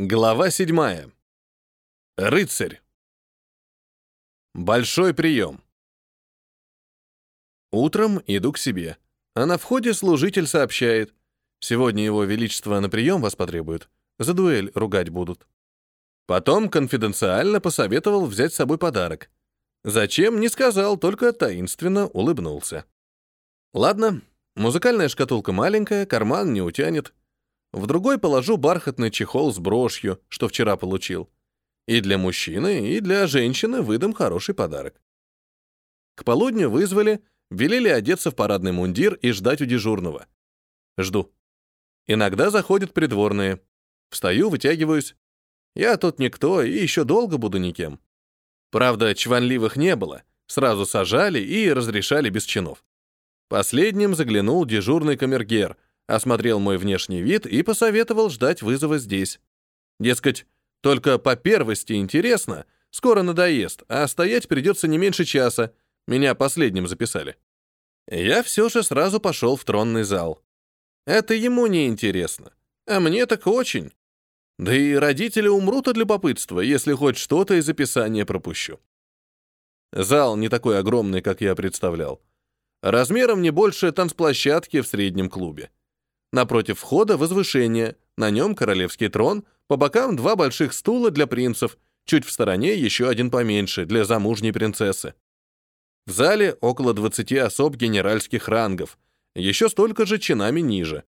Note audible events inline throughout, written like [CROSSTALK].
Глава седьмая. Рыцарь. Большой прием. Утром иду к себе, а на входе служитель сообщает. Сегодня его величество на прием вас потребует. За дуэль ругать будут. Потом конфиденциально посоветовал взять с собой подарок. Зачем, не сказал, только таинственно улыбнулся. Ладно, музыкальная шкатулка маленькая, карман не утянет. В другой положу бархатный чехол с брошью, что вчера получил. И для мужчины, и для женщины выдам хороший подарок. К полудню вызвали, велели одеться в парадный мундир и ждать у дежурного. Жду. Иногда заходят придворные. Встаю, вытягиваюсь. Я тут никто и еще долго буду никем. Правда, чванливых не было. Сразу сажали и разрешали без чинов. Последним заглянул дежурный камергер — осмотрел мой внешний вид и посоветовал ждать вызова здесь. Дескать, только по первости интересно, скоро надоест, а стоять придется не меньше часа. Меня последним записали. Я все же сразу пошел в тронный зал. Это ему не интересно, а мне так очень. Да и родители умрут от любопытства, если хоть что-то из описания пропущу. Зал не такой огромный, как я представлял. Размером не больше танцплощадки в среднем клубе. Напротив входа возвышение, на нем королевский трон, по бокам два больших стула для принцев, чуть в стороне еще один поменьше, для замужней принцессы. В зале около 20 особ генеральских рангов, еще столько же чинами ниже.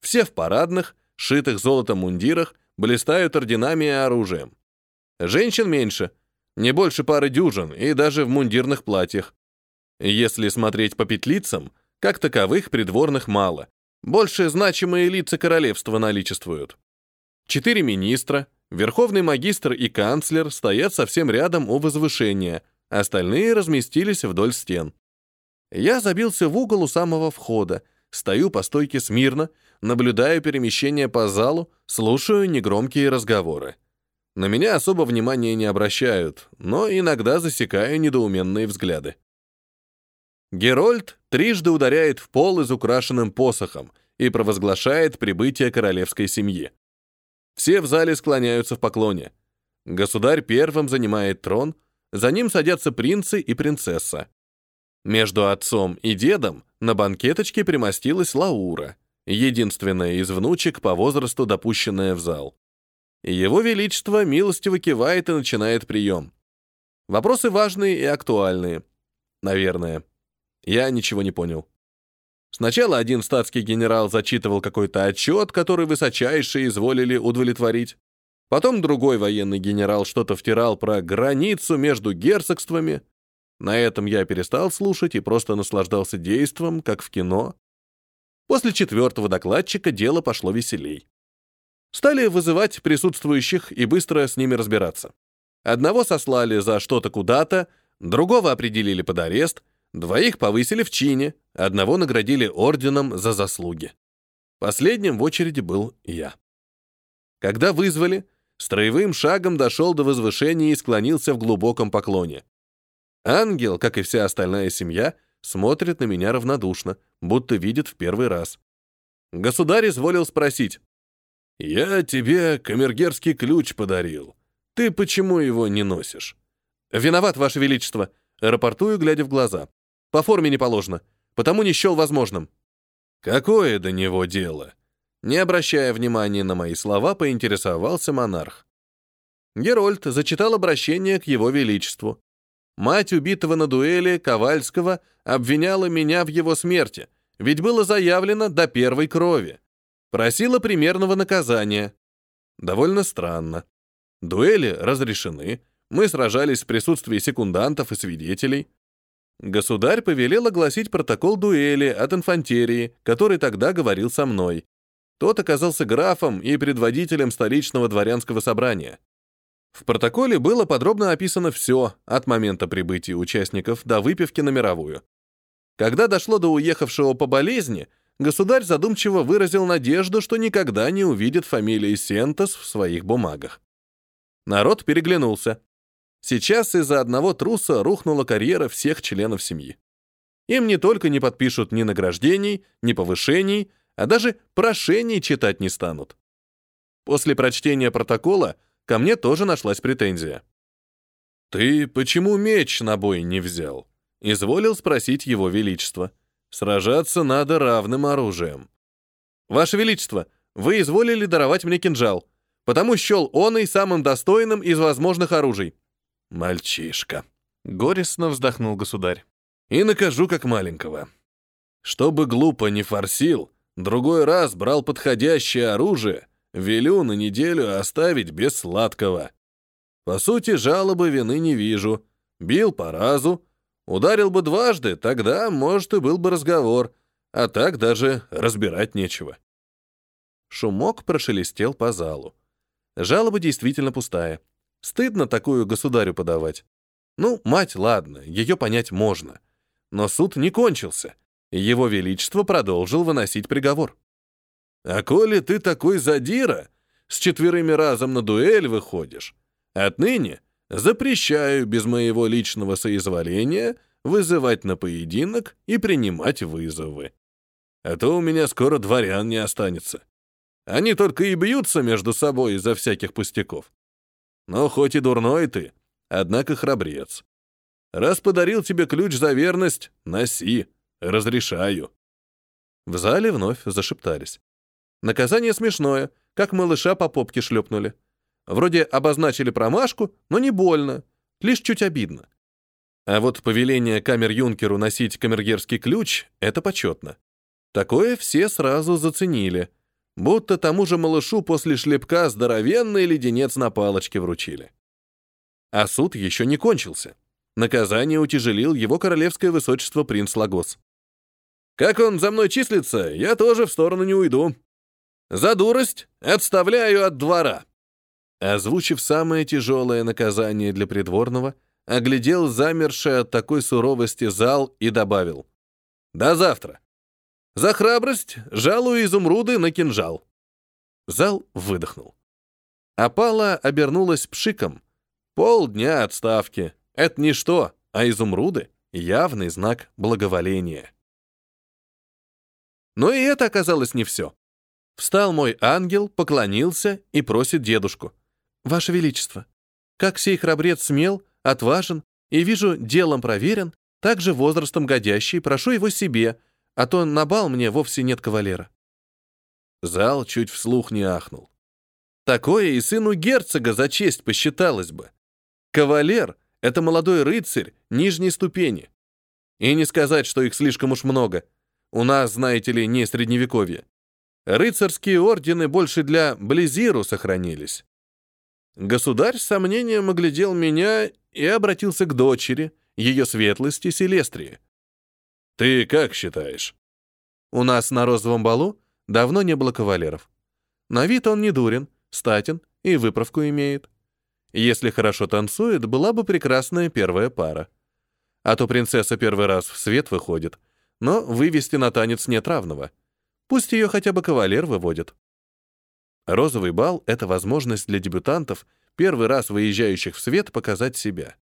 Все в парадных, шитых золотом мундирах, блистают орденами и оружием. Женщин меньше, не больше пары дюжин, и даже в мундирных платьях. Если смотреть по петлицам, как таковых придворных мало, больше значимые лица королевства наличествуют. Четыре министра, верховный магистр и канцлер стоят совсем рядом у возвышения, остальные разместились вдоль стен. Я забился в угол у самого входа, стою по стойке смирно, наблюдаю перемещение по залу, слушаю негромкие разговоры. На меня особо внимания не обращают, но иногда засекаю недоуменные взгляды. Герольд трижды ударяет в пол из украшенным посохом и провозглашает прибытие королевской семьи. Все в зале склоняются в поклоне. Государь первым занимает трон, за ним садятся принцы и принцесса. Между отцом и дедом на банкеточке примостилась Лаура, единственная из внучек по возрасту допущенная в зал. Его Величество милостиво кивает и начинает прием. Вопросы важные и актуальные. Наверное. Я ничего не понял. Сначала один статский генерал зачитывал какой-то отчет, который высочайшие изволили удовлетворить. Потом другой военный генерал что-то втирал про границу между герцогствами. На этом я перестал слушать и просто наслаждался действом, как в кино. После четвертого докладчика дело пошло веселей. Стали вызывать присутствующих и быстро с ними разбираться. Одного сослали за что-то куда-то, другого определили под арест, Двоих повысили в чине, одного наградили орденом за заслуги. Последним в очереди был я. Когда вызвали, строевым шагом дошел до возвышения и склонился в глубоком поклоне. Ангел, как и вся остальная семья, смотрит на меня равнодушно, будто видит в первый раз. Государь изволил спросить. «Я тебе камергерский ключ подарил. Ты почему его не носишь?» «Виноват, Ваше Величество», — рапортую, глядя в глаза. По форме не положено, потому не счел возможным. Какое до него дело? Не обращая внимания на мои слова, поинтересовался монарх. Герольд зачитал обращение к его величеству. Мать убитого на дуэли Ковальского обвиняла меня в его смерти, ведь было заявлено до первой крови. Просила примерного наказания. Довольно странно. Дуэли разрешены, мы сражались в присутствии секундантов и свидетелей. Государь повелел огласить протокол дуэли от инфантерии, который тогда говорил со мной. Тот оказался графом и предводителем столичного дворянского собрания. В протоколе было подробно описано все, от момента прибытия участников до выпивки на мировую. Когда дошло до уехавшего по болезни, государь задумчиво выразил надежду, что никогда не увидит фамилии Сентос в своих бумагах. Народ переглянулся. Сейчас из-за одного труса рухнула карьера всех членов семьи. Им не только не подпишут ни награждений, ни повышений, а даже прошений читать не станут. После прочтения протокола ко мне тоже нашлась претензия. «Ты почему меч на бой не взял?» — изволил спросить его величество. «Сражаться надо равным оружием». «Ваше величество, вы изволили даровать мне кинжал, потому счел он и самым достойным из возможных оружий». «Мальчишка», — горестно вздохнул государь. «И накажу как маленького. Чтобы глупо не форсил, другой раз брал подходящее оружие, велю на неделю оставить без сладкого. По сути, жалобы вины не вижу. Бил по разу. Ударил бы дважды, тогда, может, и был бы разговор. А так даже разбирать нечего. Шумок прошелестел по залу. Жалоба действительно пустая. Стыдно такую государю подавать. Ну, мать, ладно, ее понять можно. Но суд не кончился. Его Величество продолжил выносить приговор. «А коли ты такой задира, с четверыми разом на дуэль выходишь, отныне запрещаю без моего личного соизволения вызывать на поединок и принимать вызовы. А то у меня скоро дворян не останется. Они только и бьются между собой из-за всяких пустяков. Но хоть и дурной ты, однако храбрец. Раз подарил тебе ключ за верность, носи, разрешаю». В зале вновь зашептались. Наказание смешное, как малыша по попке шлепнули. Вроде обозначили промашку, но не больно, лишь чуть обидно. А вот повеление камер-юнкеру носить камергерский ключ — это почетно. Такое все сразу заценили, будто тому же малышу после шлепка здоровенный леденец на палочке вручили. А суд еще не кончился. Наказание утяжелил его королевское высочество принц Лагос. «Как он за мной числится, я тоже в сторону не уйду. За дурость отставляю от двора». Озвучив самое тяжелое наказание для придворного, оглядел замерший от такой суровости зал и добавил. «До завтра. За храбрость жалую изумруды на кинжал». Зал выдохнул. Апала обернулась пшиком. Полдня отставки. Это не что, а изумруды — явный знак благоволения. Но и это оказалось не все. Встал мой ангел, поклонился и просит дедушку. «Ваше Величество, как сей храбрец смел, отважен и, вижу, делом проверен, также возрастом годящий, прошу его себе, а то на бал мне вовсе нет кавалера». Зал чуть вслух не ахнул. Такое и сыну герцога за честь посчиталось бы. Кавалер — это молодой рыцарь нижней ступени. И не сказать, что их слишком уж много. У нас, знаете ли, не средневековье. Рыцарские ордены больше для Близиру сохранились. Государь с сомнением оглядел меня и обратился к дочери, ее светлости Селестрии. «Ты как считаешь?» «У нас на розовом балу давно не было кавалеров. На вид он не дурен, статен и выправку имеет. Если хорошо танцует, была бы прекрасная первая пара. А то принцесса первый раз в свет выходит, но вывести на танец нет равного. Пусть ее хотя бы кавалер выводит. Розовый бал — это возможность для дебютантов, первый раз выезжающих в свет, показать себя.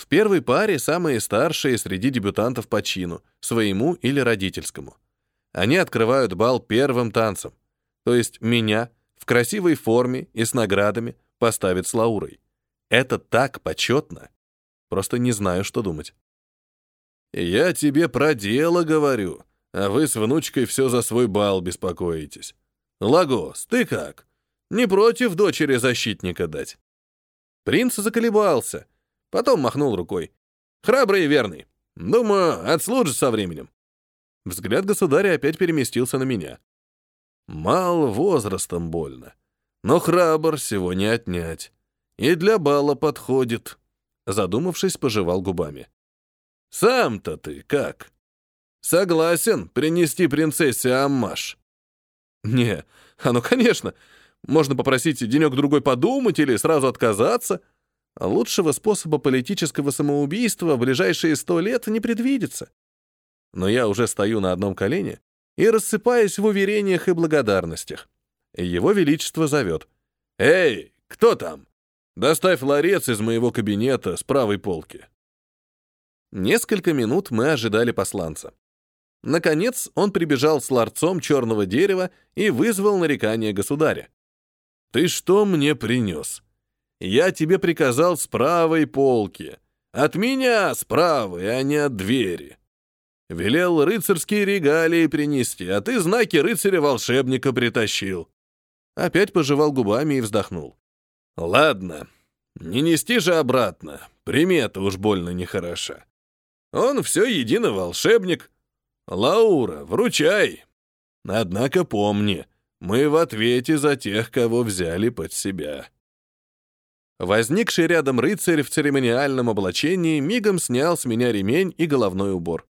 В первой паре самые старшие среди дебютантов по чину, своему или родительскому. Они открывают бал первым танцем, то есть меня в красивой форме и с наградами поставят с Лаурой. Это так почетно. Просто не знаю, что думать. «Я тебе про дело говорю», а вы с внучкой все за свой бал беспокоитесь. Лагос, ты как? Не против дочери защитника дать?» Принц заколебался, потом махнул рукой. «Храбрый и верный. Думаю, отслужит со временем». Взгляд государя опять переместился на меня. Мал возрастом больно, но храбр всего не отнять. И для бала подходит. Задумавшись, пожевал губами. «Сам-то ты как?» Согласен принести принцессе аммаш. Не, а ну конечно. Можно попросить денек-другой подумать или сразу отказаться. Лучшего способа политического самоубийства в ближайшие сто лет не предвидится. Но я уже стою на одном колене и рассыпаюсь в уверениях и благодарностях. Его Величество зовет. «Эй, кто там? Доставь ларец из моего кабинета с правой полки». Несколько минут мы ожидали посланца. Наконец он прибежал с ларцом черного дерева и вызвал нарекание государя. «Ты что мне принес? Я тебе приказал с правой полки. От меня с правой, а не от двери. Велел рыцарские регалии принести, а ты знаки рыцаря-волшебника притащил». Опять пожевал губами и вздохнул. «Ладно, не нести же обратно, примета уж больно нехороша. Он все едино волшебник. Лаура, вручай. Однако помни, мы в ответе за тех, кого взяли под себя». Возникший рядом рыцарь в церемониальном облачении мигом снял с меня ремень и головной убор.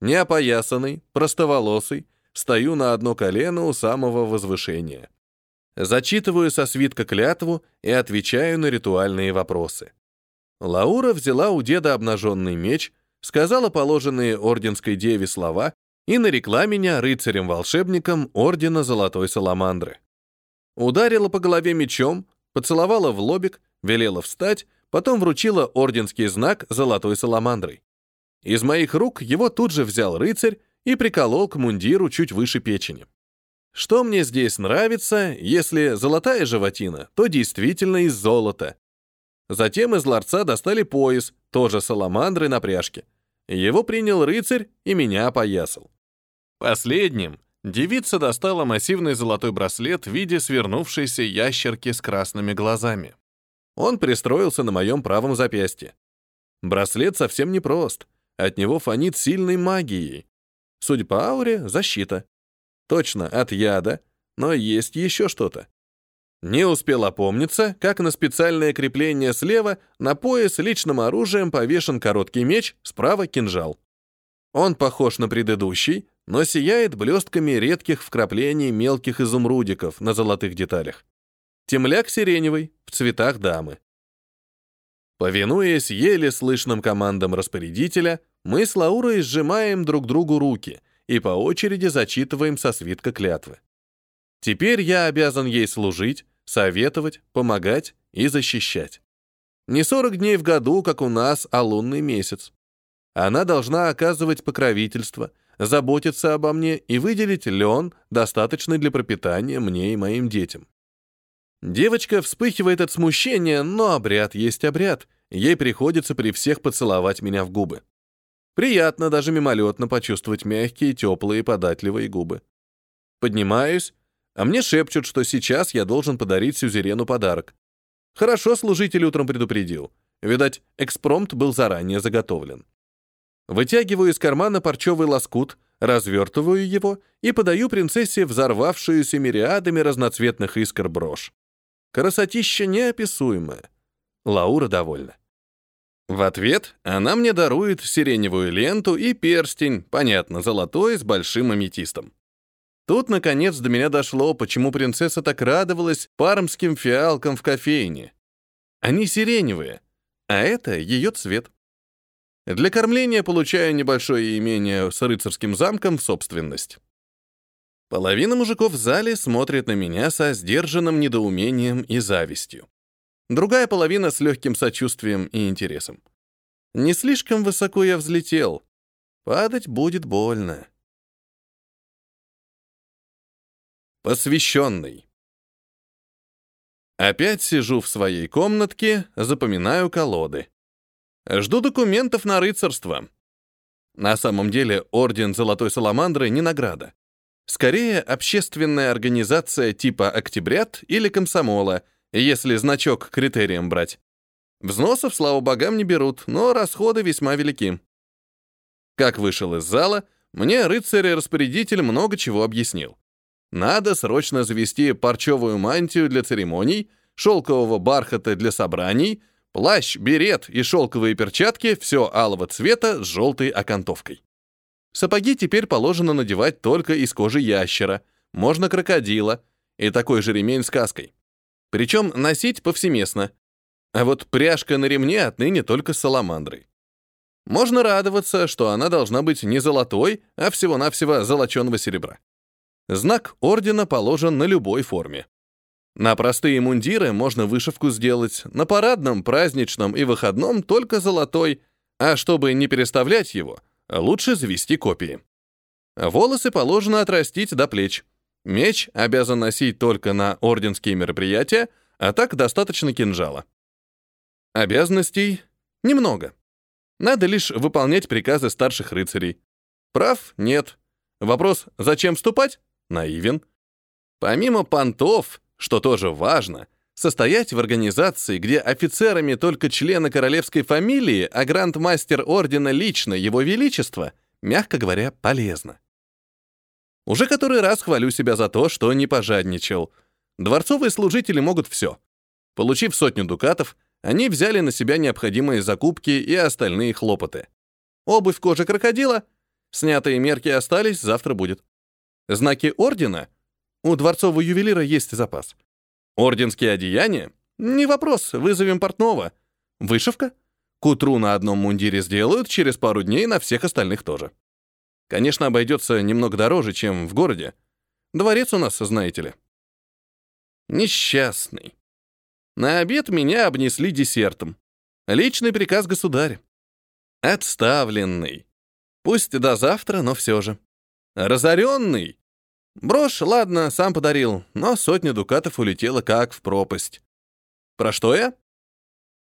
Неопоясанный, простоволосый, стою на одно колено у самого возвышения. Зачитываю со свитка клятву и отвечаю на ритуальные вопросы. Лаура взяла у деда обнаженный меч, сказала положенные орденской деве слова и нарекла меня рыцарем-волшебником ордена Золотой Саламандры. Ударила по голове мечом, поцеловала в лобик, велела встать, потом вручила орденский знак Золотой Саламандрой. Из моих рук его тут же взял рыцарь и приколол к мундиру чуть выше печени. Что мне здесь нравится, если золотая животина, то действительно из золота. Затем из ларца достали пояс, тоже саламандры на пряжке. Его принял рыцарь и меня опоясал. Последним девица достала массивный золотой браслет в виде свернувшейся ящерки с красными глазами. Он пристроился на моем правом запястье. Браслет совсем непрост, от него фонит сильной магией. Судя по ауре, защита. Точно, от яда, но есть еще что-то. Не успел опомниться, как на специальное крепление слева на пояс личным оружием повешен короткий меч, справа кинжал. Он похож на предыдущий, но сияет блестками редких вкраплений мелких изумрудиков на золотых деталях. Темляк сиреневый, в цветах дамы. Повинуясь еле слышным командам распорядителя, мы с Лаурой сжимаем друг другу руки — и по очереди зачитываем со свитка клятвы. Теперь я обязан ей служить, советовать, помогать и защищать. Не 40 дней в году, как у нас, а лунный месяц. Она должна оказывать покровительство, заботиться обо мне и выделить лен, достаточный для пропитания мне и моим детям. Девочка вспыхивает от смущения, но обряд есть обряд. Ей приходится при всех поцеловать меня в губы. Приятно даже мимолетно почувствовать мягкие, теплые, податливые губы. Поднимаюсь, а мне шепчут, что сейчас я должен подарить сюзерену подарок. Хорошо служитель утром предупредил. Видать, экспромт был заранее заготовлен. Вытягиваю из кармана парчевый лоскут, развертываю его и подаю принцессе взорвавшуюся мириадами разноцветных искр брошь. Красотища неописуемая. Лаура довольна. В ответ она мне дарует сиреневую ленту и перстень, понятно, золотой с большим аметистом. Тут, наконец, до меня дошло, почему принцесса так радовалась пармским фиалкам в кофейне. Они сиреневые, а это ее цвет. Для кормления получаю небольшое имение с рыцарским замком в собственность. Половина мужиков в зале смотрит на меня со сдержанным недоумением и завистью другая половина с легким сочувствием и интересом. Не слишком высоко я взлетел. Падать будет больно. Посвященный. Опять сижу в своей комнатке, запоминаю колоды. Жду документов на рыцарство. На самом деле, Орден Золотой Саламандры не награда. Скорее, общественная организация типа «Октябрят» или «Комсомола», если значок критерием брать. Взносов, слава богам, не берут, но расходы весьма велики. Как вышел из зала, мне рыцарь-распорядитель много чего объяснил. Надо срочно завести парчевую мантию для церемоний, шелкового бархата для собраний, плащ, берет и шелковые перчатки — все алого цвета с желтой окантовкой. Сапоги теперь положено надевать только из кожи ящера, можно крокодила и такой же ремень с каской. Причем носить повсеместно. А вот пряжка на ремне отныне только с саламандрой. Можно радоваться, что она должна быть не золотой, а всего-навсего золоченого серебра. Знак ордена положен на любой форме. На простые мундиры можно вышивку сделать, на парадном, праздничном и выходном только золотой, а чтобы не переставлять его, лучше завести копии. Волосы положено отрастить до плеч. Меч обязан носить только на орденские мероприятия, а так достаточно кинжала. Обязанностей немного. Надо лишь выполнять приказы старших рыцарей. Прав? Нет. Вопрос «зачем вступать?» наивен. Помимо понтов, что тоже важно, состоять в организации, где офицерами только члены королевской фамилии, а гранд-мастер ордена лично его величество, мягко говоря, полезно. Уже который раз хвалю себя за то, что не пожадничал. Дворцовые служители могут все. Получив сотню дукатов, они взяли на себя необходимые закупки и остальные хлопоты. Обувь кожи крокодила, снятые мерки остались, завтра будет. Знаки ордена? У дворцового ювелира есть запас. Орденские одеяния? Не вопрос, вызовем портного. Вышивка? К утру на одном мундире сделают, через пару дней на всех остальных тоже. Конечно, обойдется немного дороже, чем в городе. Дворец у нас, знаете ли. Несчастный. На обед меня обнесли десертом. Личный приказ государя. Отставленный. Пусть до завтра, но все же. Разоренный. Брошь, ладно, сам подарил, но сотня дукатов улетела как в пропасть. Про что я?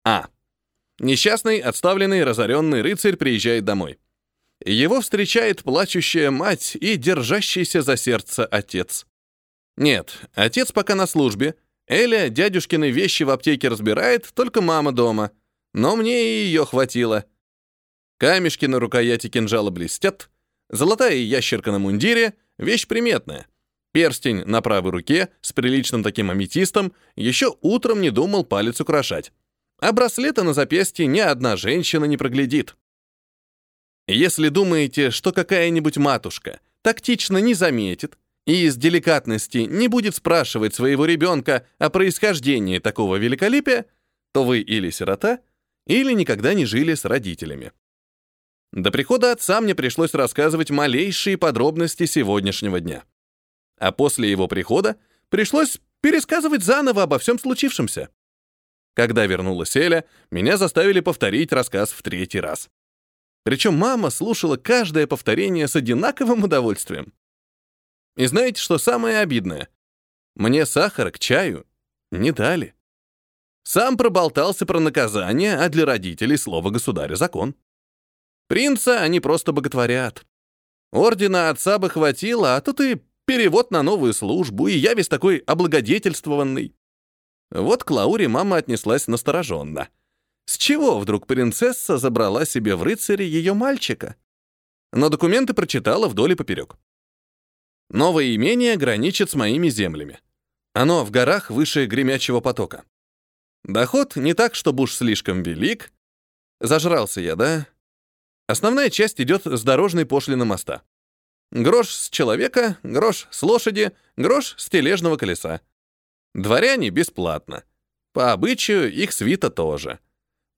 А. Несчастный, отставленный, разоренный рыцарь приезжает домой. Его встречает плачущая мать и держащийся за сердце отец. Нет, отец пока на службе. Эля дядюшкины вещи в аптеке разбирает, только мама дома. Но мне и ее хватило. Камешки на рукояти кинжала блестят, золотая ящерка на мундире — Вещь приметная. Перстень на правой руке с приличным таким аметистом еще утром не думал палец украшать. А браслета на запястье ни одна женщина не проглядит. Если думаете, что какая-нибудь матушка тактично не заметит и из деликатности не будет спрашивать своего ребенка о происхождении такого великолепия, то вы или сирота, или никогда не жили с родителями. До прихода отца мне пришлось рассказывать малейшие подробности сегодняшнего дня. А после его прихода пришлось пересказывать заново обо всем случившемся. Когда вернулась Эля, меня заставили повторить рассказ в третий раз. Причем мама слушала каждое повторение с одинаковым удовольствием. И знаете, что самое обидное? Мне сахара к чаю не дали. Сам проболтался про наказание, а для родителей слово государя закон. Принца они просто боготворят. Ордена отца бы хватило, а тут и перевод на новую службу, и я весь такой облагодетельствованный. Вот к Лауре мама отнеслась настороженно. С чего вдруг принцесса забрала себе в рыцари ее мальчика? Но документы прочитала вдоль и поперек. Новое имение граничит с моими землями. Оно в горах выше гремячего потока. Доход не так, чтобы уж слишком велик. Зажрался я, да? Основная часть идет с дорожной пошлины моста. Грош с человека, грош с лошади, грош с тележного колеса. Дворяне бесплатно. По обычаю их свита тоже.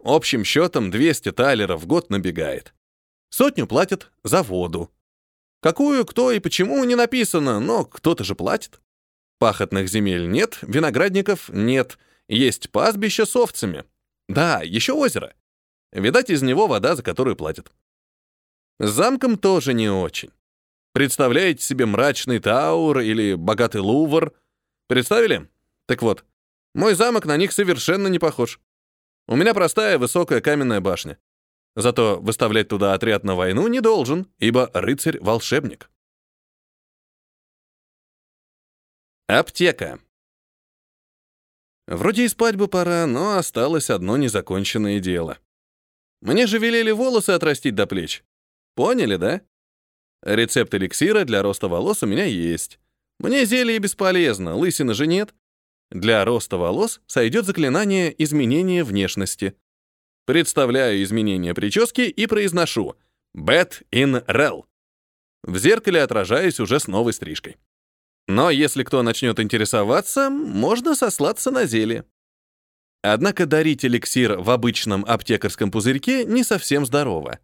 Общим счетом 200 талеров в год набегает. Сотню платят за воду. Какую, кто и почему не написано, но кто-то же платит. Пахотных земель нет, виноградников нет, есть пастбище с овцами. Да, еще озеро. Видать, из него вода, за которую платят. С замком тоже не очень. Представляете себе мрачный Таур или богатый Лувр? Представили? Так вот, мой замок на них совершенно не похож. У меня простая высокая каменная башня. Зато выставлять туда отряд на войну не должен, ибо рыцарь-волшебник. Аптека. Вроде и спать бы пора, но осталось одно незаконченное дело. Мне же велели волосы отрастить до плеч. Поняли, да? Рецепт эликсира для роста волос у меня есть. Мне зелье бесполезно, лысины же нет. Для роста волос сойдет заклинание изменения внешности. Представляю изменение прически и произношу «Bet in rel». В зеркале отражаюсь уже с новой стрижкой. Но если кто начнет интересоваться, можно сослаться на зелье. Однако дарить эликсир в обычном аптекарском пузырьке не совсем здорово.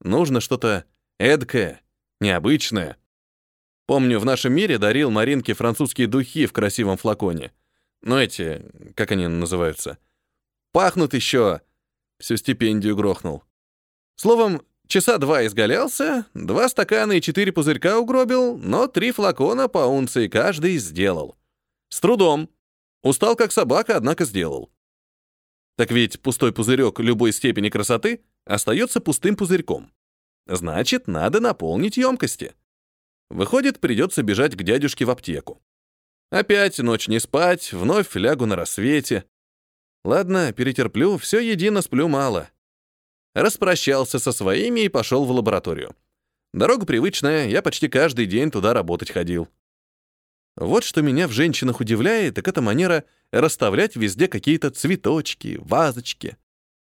Нужно что-то эдкое, необычное. Помню, в нашем мире дарил Маринке французские духи в красивом флаконе. Ну эти, как они называются? Пахнут еще. Всю стипендию грохнул. Словом, Часа два изгалялся, два стакана и четыре пузырька угробил, но три флакона по унции каждый сделал. С трудом. Устал как собака, однако сделал. Так ведь пустой пузырек любой степени красоты остается пустым пузырьком. Значит, надо наполнить емкости. Выходит, придется бежать к дядюшке в аптеку. Опять ночь не спать, вновь лягу на рассвете. Ладно, перетерплю, все едино сплю мало. Распрощался со своими и пошел в лабораторию. Дорога привычная, я почти каждый день туда работать ходил. Вот что меня в женщинах удивляет, так это манера расставлять везде какие-то цветочки, вазочки.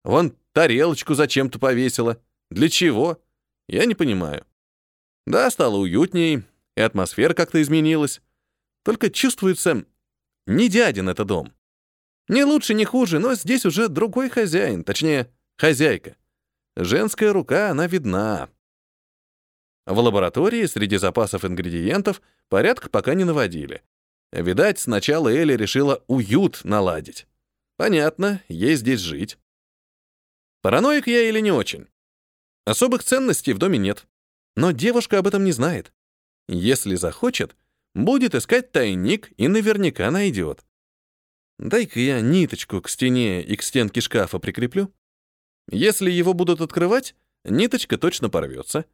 Вон тарелочку зачем-то повесила. Для чего? Я не понимаю. Да, стало уютней, и атмосфера как-то изменилась. Только чувствуется, не дядин это дом. Не лучше, не хуже, но здесь уже другой хозяин, точнее, хозяйка. Женская рука, она видна. В лаборатории среди запасов ингредиентов порядок пока не наводили. Видать, сначала Элли решила уют наладить. Понятно, ей здесь жить. Параноик я или не очень? Особых ценностей в доме нет. Но девушка об этом не знает. Если захочет, будет искать тайник и наверняка найдет. Дай-ка я ниточку к стене и к стенке шкафа прикреплю. Если его будут открывать, ниточка точно порвется.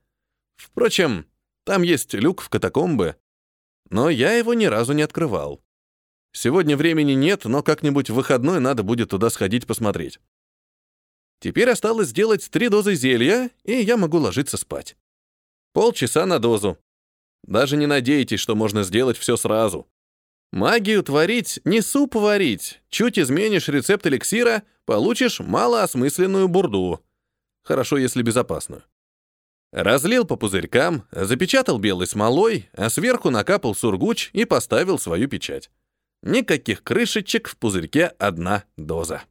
Впрочем, там есть люк в катакомбы, но я его ни разу не открывал. Сегодня времени нет, но как-нибудь в выходной надо будет туда сходить посмотреть. Теперь осталось сделать три дозы зелья, и я могу ложиться спать. Полчаса на дозу. Даже не надейтесь, что можно сделать все сразу. Магию творить не суп варить. Чуть изменишь рецепт эликсира, получишь малоосмысленную бурду. Хорошо, если безопасную. Разлил по пузырькам, запечатал белой смолой, а сверху накапал сургуч и поставил свою печать. Никаких крышечек, в пузырьке одна доза.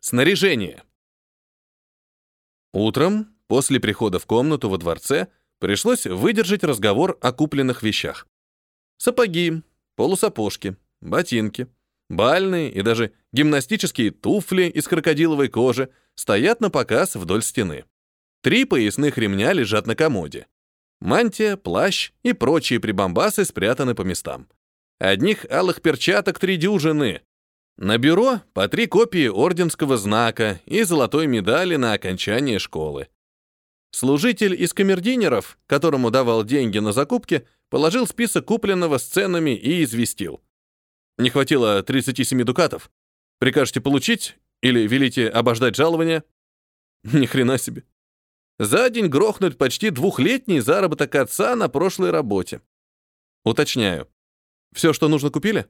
Снаряжение. Утром, после прихода в комнату во дворце, пришлось выдержать разговор о купленных вещах. Сапоги, полусапожки, ботинки, бальные и даже гимнастические туфли из крокодиловой кожи стоят на показ вдоль стены. Три поясных ремня лежат на комоде. Мантия, плащ и прочие прибамбасы спрятаны по местам. Одних алых перчаток три дюжины. На бюро по три копии орденского знака и золотой медали на окончание школы. Служитель из камердинеров, которому давал деньги на закупки, положил список купленного с ценами и известил. Не хватило 37 дукатов. Прикажете получить или велите обождать жалования? Ни хрена себе. За день грохнуть почти двухлетний заработок отца на прошлой работе. Уточняю. Все, что нужно, купили?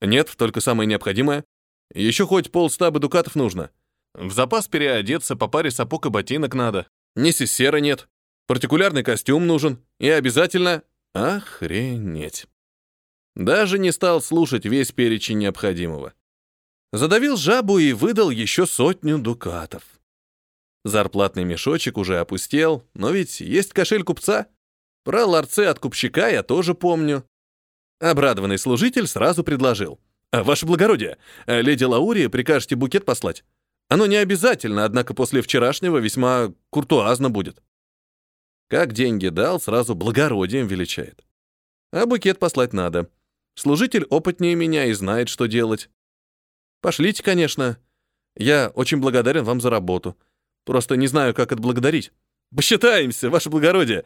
Нет, только самое необходимое. Еще хоть полстаба дукатов нужно. В запас переодеться, по паре сапог и ботинок надо. Ни сера нет. Партикулярный костюм нужен. И обязательно... Охренеть. Даже не стал слушать весь перечень необходимого. Задавил жабу и выдал еще сотню дукатов. Зарплатный мешочек уже опустел, но ведь есть кошель купца. Про ларцы от купщика я тоже помню. Обрадованный служитель сразу предложил. «А, «Ваше благородие, леди Лаурии прикажете букет послать? Оно не обязательно, однако после вчерашнего весьма куртуазно будет». Как деньги дал, сразу благородием величает. А букет послать надо. Служитель опытнее меня и знает, что делать. Пошлите, конечно. Я очень благодарен вам за работу. Просто не знаю, как отблагодарить. Посчитаемся, ваше благородие.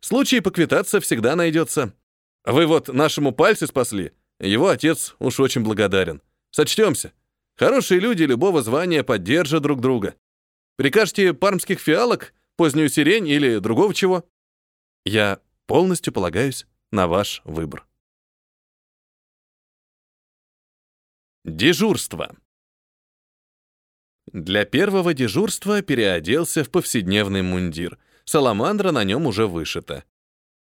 Случай поквитаться всегда найдется. Вы вот нашему пальцы спасли. Его отец уж очень благодарен. Сочтемся. Хорошие люди любого звания поддержат друг друга. Прикажете пармских фиалок, позднюю сирень или другого чего? Я полностью полагаюсь на ваш выбор. Дежурство. Для первого дежурства переоделся в повседневный мундир. Саламандра на нем уже вышита.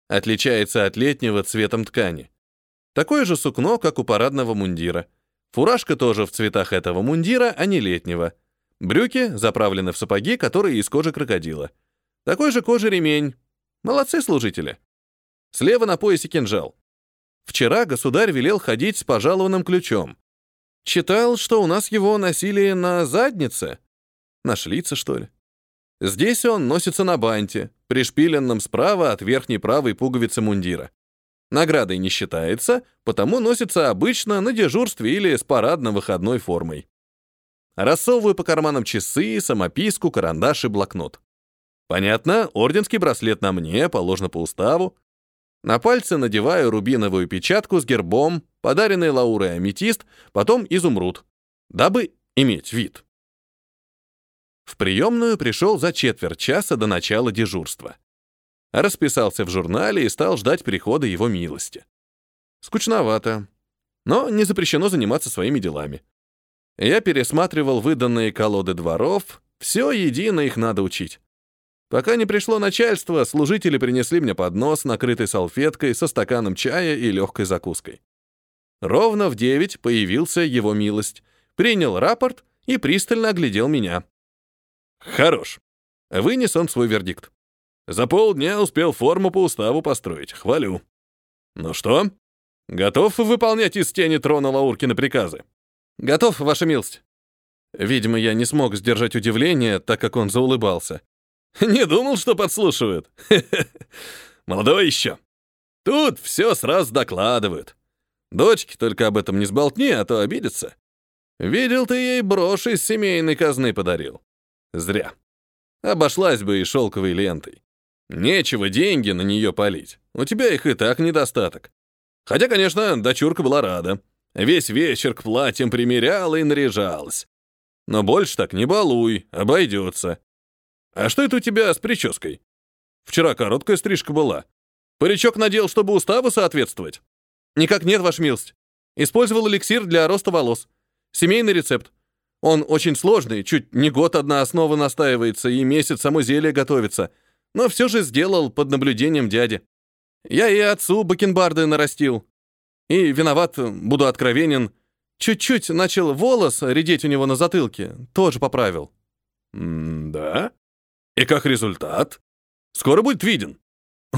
Отличается от летнего цветом ткани. Такое же сукно, как у парадного мундира. Фуражка тоже в цветах этого мундира, а не летнего. Брюки заправлены в сапоги, которые из кожи крокодила. Такой же кожи ремень. Молодцы служители. Слева на поясе кинжал. Вчера государь велел ходить с пожалованным ключом. Читал, что у нас его носили на заднице. Нашлица, что ли? Здесь он носится на банте, пришпиленном справа от верхней правой пуговицы мундира. Наградой не считается, потому носится обычно на дежурстве или с парадно-выходной формой. Рассовываю по карманам часы, самописку, карандаш и блокнот. Понятно, орденский браслет на мне, положено по уставу. На пальцы надеваю рубиновую печатку с гербом, подаренный Лаурой аметист, потом изумруд, дабы иметь вид. В приемную пришел за четверть часа до начала дежурства. Расписался в журнале и стал ждать прихода его милости. Скучновато, но не запрещено заниматься своими делами. Я пересматривал выданные колоды дворов, все едино их надо учить. Пока не пришло начальство, служители принесли мне поднос, накрытый салфеткой, со стаканом чая и легкой закуской. Ровно в девять появился его милость, принял рапорт и пристально оглядел меня. Хорош. Вынес он свой вердикт. За полдня успел форму по уставу построить. Хвалю. Ну что? Готов выполнять из тени трона Лауркина приказы? Готов, ваша милость. Видимо, я не смог сдержать удивление, так как он заулыбался. [LAUGHS] Не думал, что подслушивают. [LAUGHS] Молодой еще. Тут все сразу докладывают. Дочке только об этом не сболтни, а то обидится. Видел ты ей брошь из семейной казны подарил. Зря. Обошлась бы и шелковой лентой. Нечего деньги на нее палить. У тебя их и так недостаток. Хотя, конечно, дочурка была рада. Весь вечер к платьям примеряла и наряжалась. Но больше так не балуй, обойдется. А что это у тебя с прической? Вчера короткая стрижка была. Паричок надел, чтобы уставу соответствовать? Никак нет, ваш милость. Использовал эликсир для роста волос. Семейный рецепт. Он очень сложный, чуть не год одна основа настаивается и месяц само зелье готовится, но все же сделал под наблюдением дяди. Я и отцу бакенбарды нарастил. И виноват, буду откровенен, чуть-чуть начал волос редеть у него на затылке, тоже поправил. «Да? И как результат? Скоро будет виден».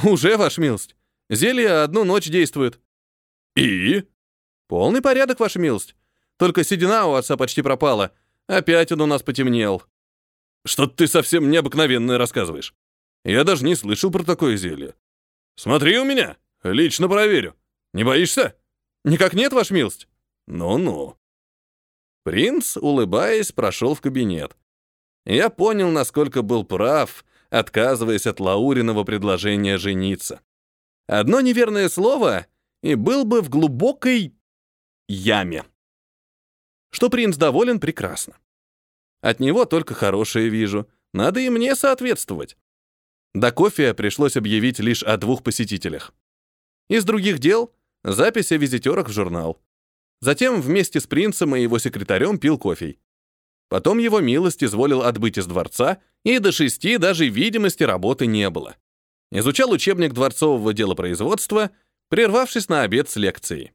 «Уже, ваш милость. Зелье одну ночь действует». «И?» «Полный порядок, ваша милость. Только седина у отца почти пропала. Опять он у нас потемнел. Что ты совсем необыкновенное рассказываешь. Я даже не слышал про такое зелье. Смотри у меня, лично проверю. Не боишься? Никак нет, ваш милость. Ну-ну. Принц, улыбаясь, прошел в кабинет. Я понял, насколько был прав, отказываясь от Лауриного предложения жениться. Одно неверное слово, и был бы в глубокой яме. Что принц доволен, прекрасно. От него только хорошее вижу. Надо и мне соответствовать. До кофе пришлось объявить лишь о двух посетителях. Из других дел — запись о визитерах в журнал. Затем вместе с принцем и его секретарем пил кофе. Потом его милость изволил отбыть из дворца, и до шести даже видимости работы не было. Изучал учебник дворцового делопроизводства, прервавшись на обед с лекцией.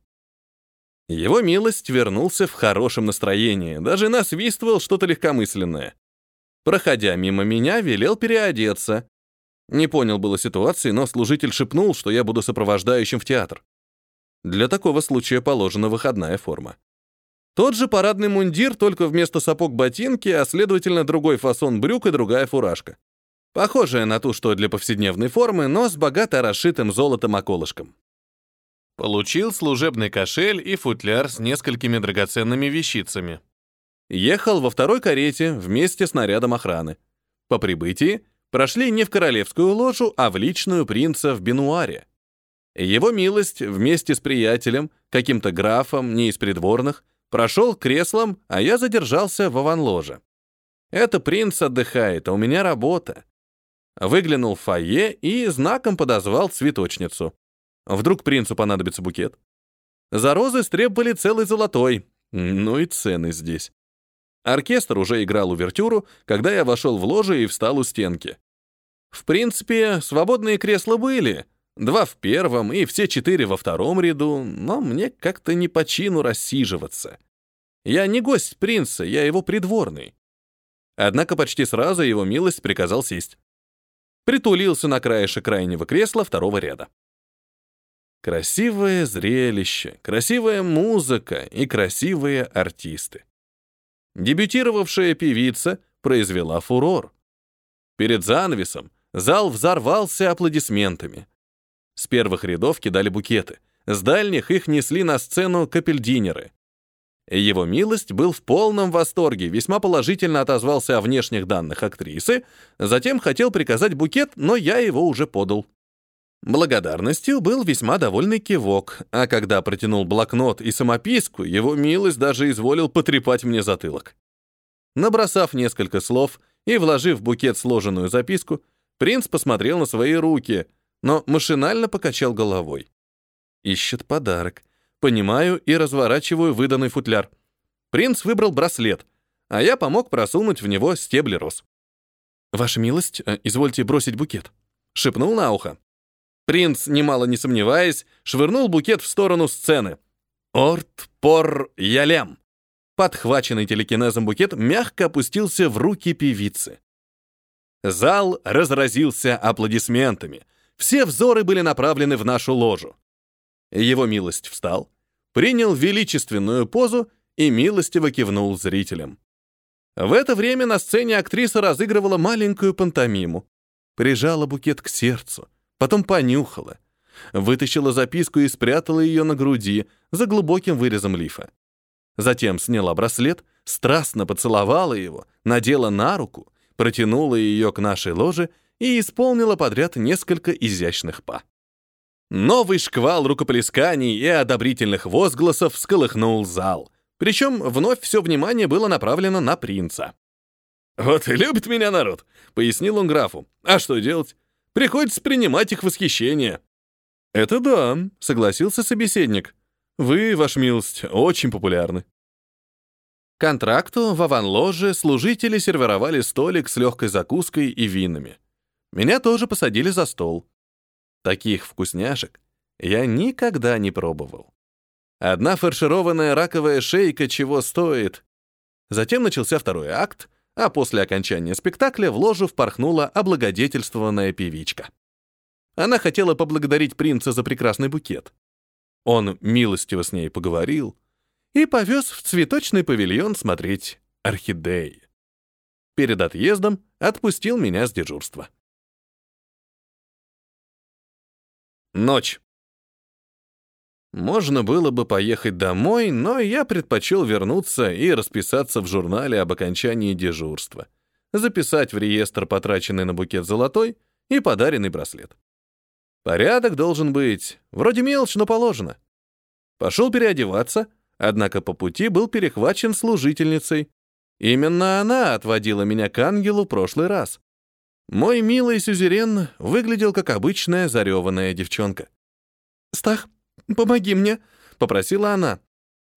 Его милость вернулся в хорошем настроении, даже насвистывал что-то легкомысленное. Проходя мимо меня, велел переодеться. Не понял было ситуации, но служитель шепнул, что я буду сопровождающим в театр. Для такого случая положена выходная форма. Тот же парадный мундир, только вместо сапог ботинки, а следовательно другой фасон брюк и другая фуражка. Похожая на ту, что для повседневной формы, но с богато расшитым золотом околышком. Получил служебный кошель и футляр с несколькими драгоценными вещицами. Ехал во второй карете вместе с нарядом охраны. По прибытии прошли не в королевскую ложу, а в личную принца в Бенуаре. Его милость вместе с приятелем, каким-то графом, не из придворных, прошел креслом, а я задержался в аванложе. Это принц отдыхает, а у меня работа. Выглянул в фойе и знаком подозвал цветочницу. Вдруг принцу понадобится букет? За розы стребовали целый золотой. Ну и цены здесь. Оркестр уже играл увертюру, когда я вошел в ложе и встал у стенки. В принципе, свободные кресла были. Два в первом и все четыре во втором ряду, но мне как-то не по чину рассиживаться. Я не гость принца, я его придворный. Однако почти сразу его милость приказал сесть. Притулился на краешек крайнего кресла второго ряда. Красивое зрелище, красивая музыка и красивые артисты. Дебютировавшая певица, произвела фурор. Перед занавесом зал взорвался аплодисментами. С первых рядов кидали букеты, с дальних их несли на сцену капельдинеры. Его милость был в полном восторге, весьма положительно отозвался о внешних данных актрисы, затем хотел приказать букет, но я его уже подал. Благодарностью был весьма довольный кивок, а когда протянул блокнот и самописку, его милость даже изволил потрепать мне затылок. Набросав несколько слов и вложив в букет сложенную записку, принц посмотрел на свои руки, но машинально покачал головой. Ищет подарок. Понимаю и разворачиваю выданный футляр. Принц выбрал браслет, а я помог просунуть в него стебли роз. «Ваша милость, э, извольте бросить букет», — шепнул на ухо. Принц, немало не сомневаясь, швырнул букет в сторону сцены. «Орт, пор, ялем!» Подхваченный телекинезом букет мягко опустился в руки певицы. Зал разразился аплодисментами. Все взоры были направлены в нашу ложу. Его милость встал, принял величественную позу и милостиво кивнул зрителям. В это время на сцене актриса разыгрывала маленькую пантомиму. Прижала букет к сердцу, потом понюхала, вытащила записку и спрятала ее на груди за глубоким вырезом лифа. Затем сняла браслет, страстно поцеловала его, надела на руку, протянула ее к нашей ложе и исполнила подряд несколько изящных па. Новый шквал рукоплесканий и одобрительных возгласов всколыхнул зал. Причем вновь все внимание было направлено на принца. «Вот и любит меня народ», — пояснил он графу. «А что делать? Приходится принимать их восхищение». «Это да», — согласился собеседник. «Вы, ваша милость, очень популярны». Контракту в аванложе служители сервировали столик с легкой закуской и винами. Меня тоже посадили за стол. Таких вкусняшек я никогда не пробовал. Одна фаршированная раковая шейка чего стоит. Затем начался второй акт, а после окончания спектакля в ложу впорхнула облагодетельствованная певичка. Она хотела поблагодарить принца за прекрасный букет. Он милостиво с ней поговорил и повез в цветочный павильон смотреть орхидеи. Перед отъездом отпустил меня с дежурства. Ночь. Можно было бы поехать домой, но я предпочел вернуться и расписаться в журнале об окончании дежурства, записать в реестр потраченный на букет золотой и подаренный браслет. Порядок должен быть, вроде мелочь, но положено. Пошел переодеваться, однако по пути был перехвачен служительницей. Именно она отводила меня к ангелу прошлый раз. Мой милый сюзерен выглядел как обычная зареванная девчонка. «Стах, помоги мне», — попросила она.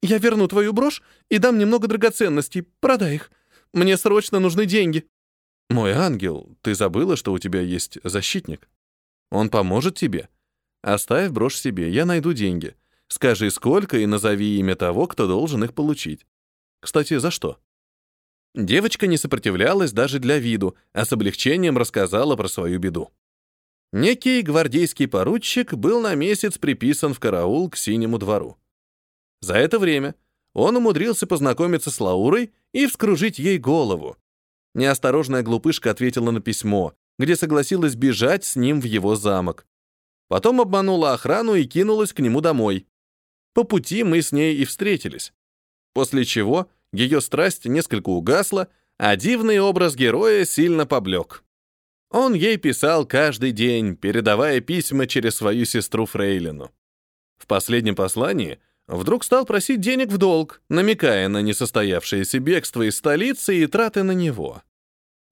«Я верну твою брошь и дам немного драгоценностей, продай их. Мне срочно нужны деньги». «Мой ангел, ты забыла, что у тебя есть защитник? Он поможет тебе. Оставь брошь себе, я найду деньги. Скажи, сколько, и назови имя того, кто должен их получить. Кстати, за что?» Девочка не сопротивлялась даже для виду, а с облегчением рассказала про свою беду. Некий гвардейский поручик был на месяц приписан в караул к Синему двору. За это время он умудрился познакомиться с Лаурой и вскружить ей голову. Неосторожная глупышка ответила на письмо, где согласилась бежать с ним в его замок. Потом обманула охрану и кинулась к нему домой. По пути мы с ней и встретились. После чего ее страсть несколько угасла, а дивный образ героя сильно поблек. Он ей писал каждый день, передавая письма через свою сестру Фрейлину. В последнем послании вдруг стал просить денег в долг, намекая на несостоявшееся бегство из столицы и траты на него.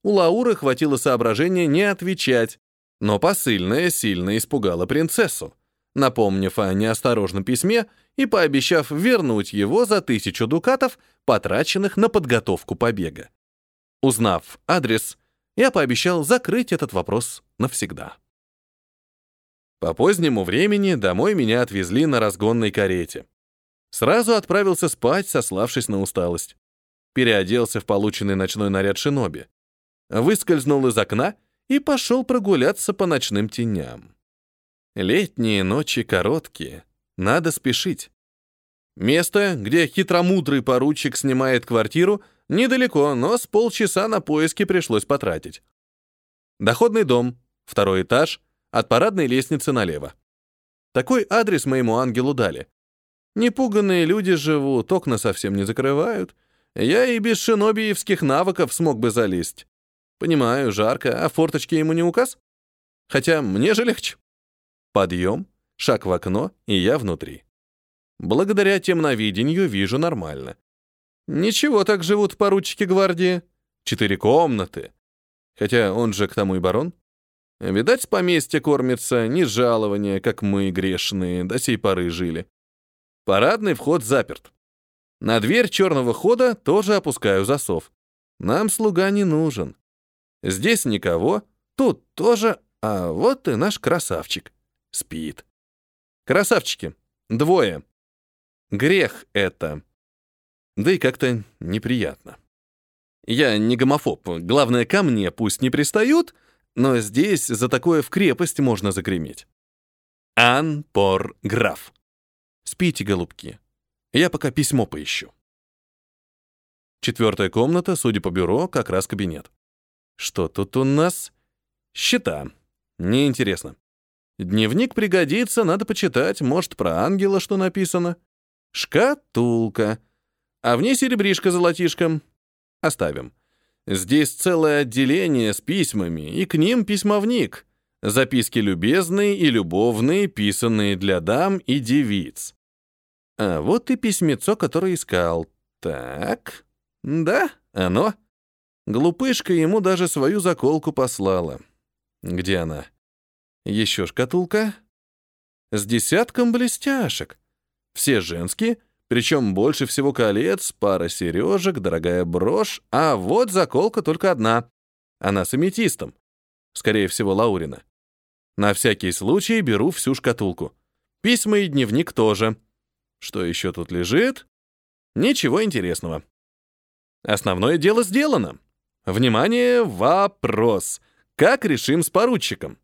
У Лауры хватило соображения не отвечать, но посыльная сильно испугала принцессу, напомнив о неосторожном письме и пообещав вернуть его за тысячу дукатов, потраченных на подготовку побега. Узнав адрес, я пообещал закрыть этот вопрос навсегда. По позднему времени домой меня отвезли на разгонной карете. Сразу отправился спать, сославшись на усталость. Переоделся в полученный ночной наряд шиноби. Выскользнул из окна и пошел прогуляться по ночным теням. Летние ночи короткие, надо спешить. Место, где хитромудрый поручик снимает квартиру, Недалеко, но с полчаса на поиски пришлось потратить. Доходный дом, второй этаж, от парадной лестницы налево. Такой адрес моему ангелу дали. Непуганные люди живут, окна совсем не закрывают. Я и без шинобиевских навыков смог бы залезть. Понимаю, жарко, а форточки ему не указ? Хотя мне же легче. Подъем, шаг в окно, и я внутри. Благодаря темновидению вижу нормально. Ничего так живут поручики гвардии. Четыре комнаты. Хотя он же к тому и барон. Видать, с поместья кормится, не жалование, как мы, грешные, до сей поры жили. Парадный вход заперт. На дверь черного хода тоже опускаю засов. Нам слуга не нужен. Здесь никого, тут тоже, а вот и наш красавчик. Спит. Красавчики. Двое. Грех это. Да и как-то неприятно. Я не гомофоб, главное, ко мне пусть не пристают, но здесь за такое в крепость можно загреметь. Граф. Спите, голубки. Я пока письмо поищу. Четвертая комната, судя по бюро, как раз кабинет. Что тут у нас? Счета. Неинтересно. Дневник пригодится, надо почитать, может, про ангела что написано. Шкатулка. А в ней серебришка золотишком. Оставим. Здесь целое отделение с письмами, и к ним письмовник. Записки любезные и любовные, писанные для дам и девиц. А вот и письмецо, которое искал. Так, да, оно. Глупышка ему даже свою заколку послала. Где она? Еще шкатулка. С десятком блестяшек. Все женские — причем больше всего колец, пара сережек, дорогая брошь, а вот заколка только одна. Она с аметистом. Скорее всего, Лаурина. На всякий случай беру всю шкатулку. Письма и дневник тоже. Что еще тут лежит? Ничего интересного. Основное дело сделано. Внимание, вопрос. Как решим с поручиком?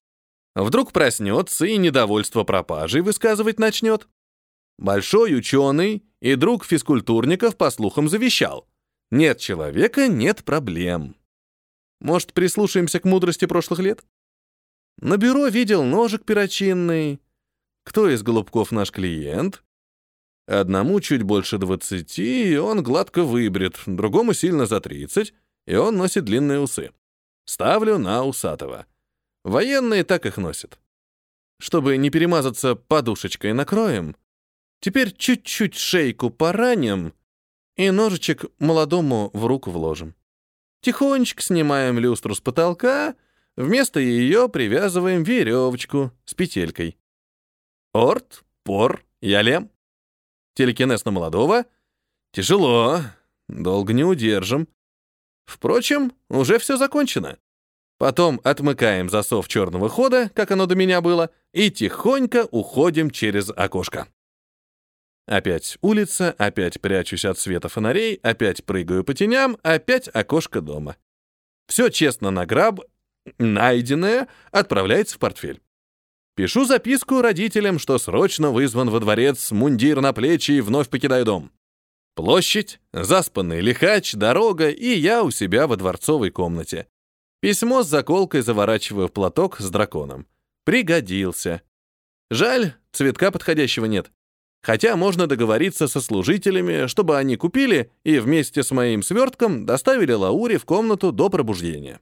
Вдруг проснется и недовольство пропажей высказывать начнет? Большой ученый и друг физкультурников, по слухам, завещал. Нет человека — нет проблем. Может, прислушаемся к мудрости прошлых лет? На бюро видел ножик перочинный. Кто из голубков наш клиент? Одному чуть больше двадцати, и он гладко выбрит, другому сильно за тридцать, и он носит длинные усы. Ставлю на усатого. Военные так их носят. Чтобы не перемазаться подушечкой накроем, Теперь чуть-чуть шейку пораним и ножичек молодому в руку вложим. Тихонечко снимаем люстру с потолка, вместо ее привязываем веревочку с петелькой. Орт, пор, ялем. Телекинез на молодого. Тяжело, долго не удержим. Впрочем, уже все закончено. Потом отмыкаем засов черного хода, как оно до меня было, и тихонько уходим через окошко. Опять улица, опять прячусь от света фонарей, опять прыгаю по теням, опять окошко дома. Все честно на граб, найденное отправляется в портфель. Пишу записку родителям, что срочно вызван во дворец, мундир на плечи и вновь покидаю дом. Площадь, заспанный лихач, дорога, и я у себя во дворцовой комнате. Письмо с заколкой заворачиваю в платок с драконом. Пригодился. Жаль, цветка подходящего нет. Хотя можно договориться со служителями, чтобы они купили и вместе с моим свертком доставили Лауре в комнату до пробуждения.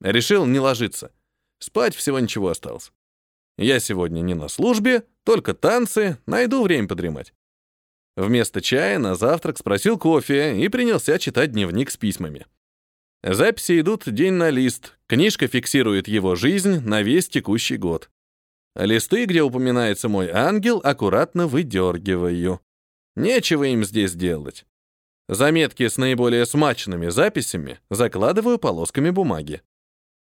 Решил не ложиться. Спать всего ничего осталось. Я сегодня не на службе, только танцы, найду время подремать. Вместо чая на завтрак спросил кофе и принялся читать дневник с письмами. Записи идут день на лист, книжка фиксирует его жизнь на весь текущий год. Листы, где упоминается мой ангел, аккуратно выдергиваю. Нечего им здесь делать. Заметки с наиболее смачными записями закладываю полосками бумаги.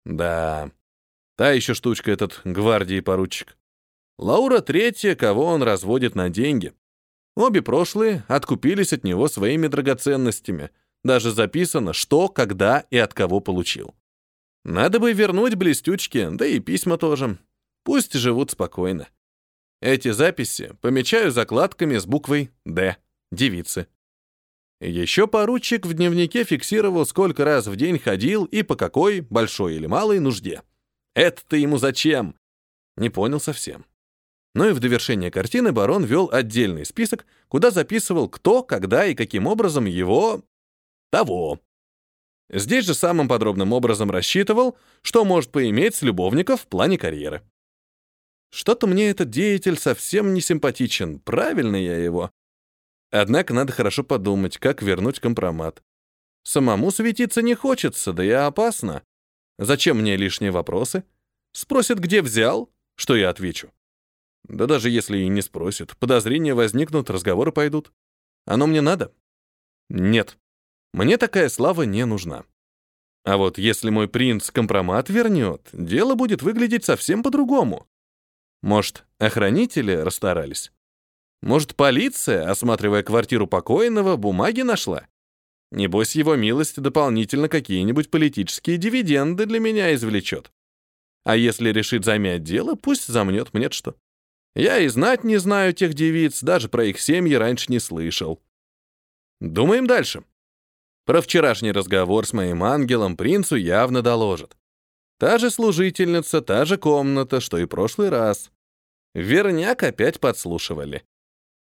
Да, та еще штучка этот гвардии поручик. Лаура третья, кого он разводит на деньги. Обе прошлые откупились от него своими драгоценностями. Даже записано, что, когда и от кого получил. Надо бы вернуть блестючки, да и письма тоже. Пусть живут спокойно. Эти записи помечаю закладками с буквой «Д» девицы. Еще поручик в дневнике фиксировал, сколько раз в день ходил и по какой, большой или малой, нужде. Это-то ему зачем? Не понял совсем. Ну и в довершение картины барон вел отдельный список, куда записывал, кто, когда и каким образом его... того. Здесь же самым подробным образом рассчитывал, что может поиметь с любовников в плане карьеры. Что-то мне этот деятель совсем не симпатичен, правильно я его. Однако надо хорошо подумать, как вернуть компромат. Самому светиться не хочется, да и опасно. Зачем мне лишние вопросы? Спросят, где взял, что я отвечу. Да даже если и не спросят, подозрения возникнут, разговоры пойдут. Оно мне надо? Нет. Мне такая слава не нужна. А вот если мой принц компромат вернет, дело будет выглядеть совсем по-другому. Может, охранители расстарались? Может, полиция, осматривая квартиру покойного, бумаги нашла? Небось, его милость дополнительно какие-нибудь политические дивиденды для меня извлечет. А если решит замять дело, пусть замнет мне что. Я и знать не знаю тех девиц, даже про их семьи раньше не слышал. Думаем дальше. Про вчерашний разговор с моим ангелом принцу явно доложат. Та же служительница, та же комната, что и прошлый раз. Верняк опять подслушивали.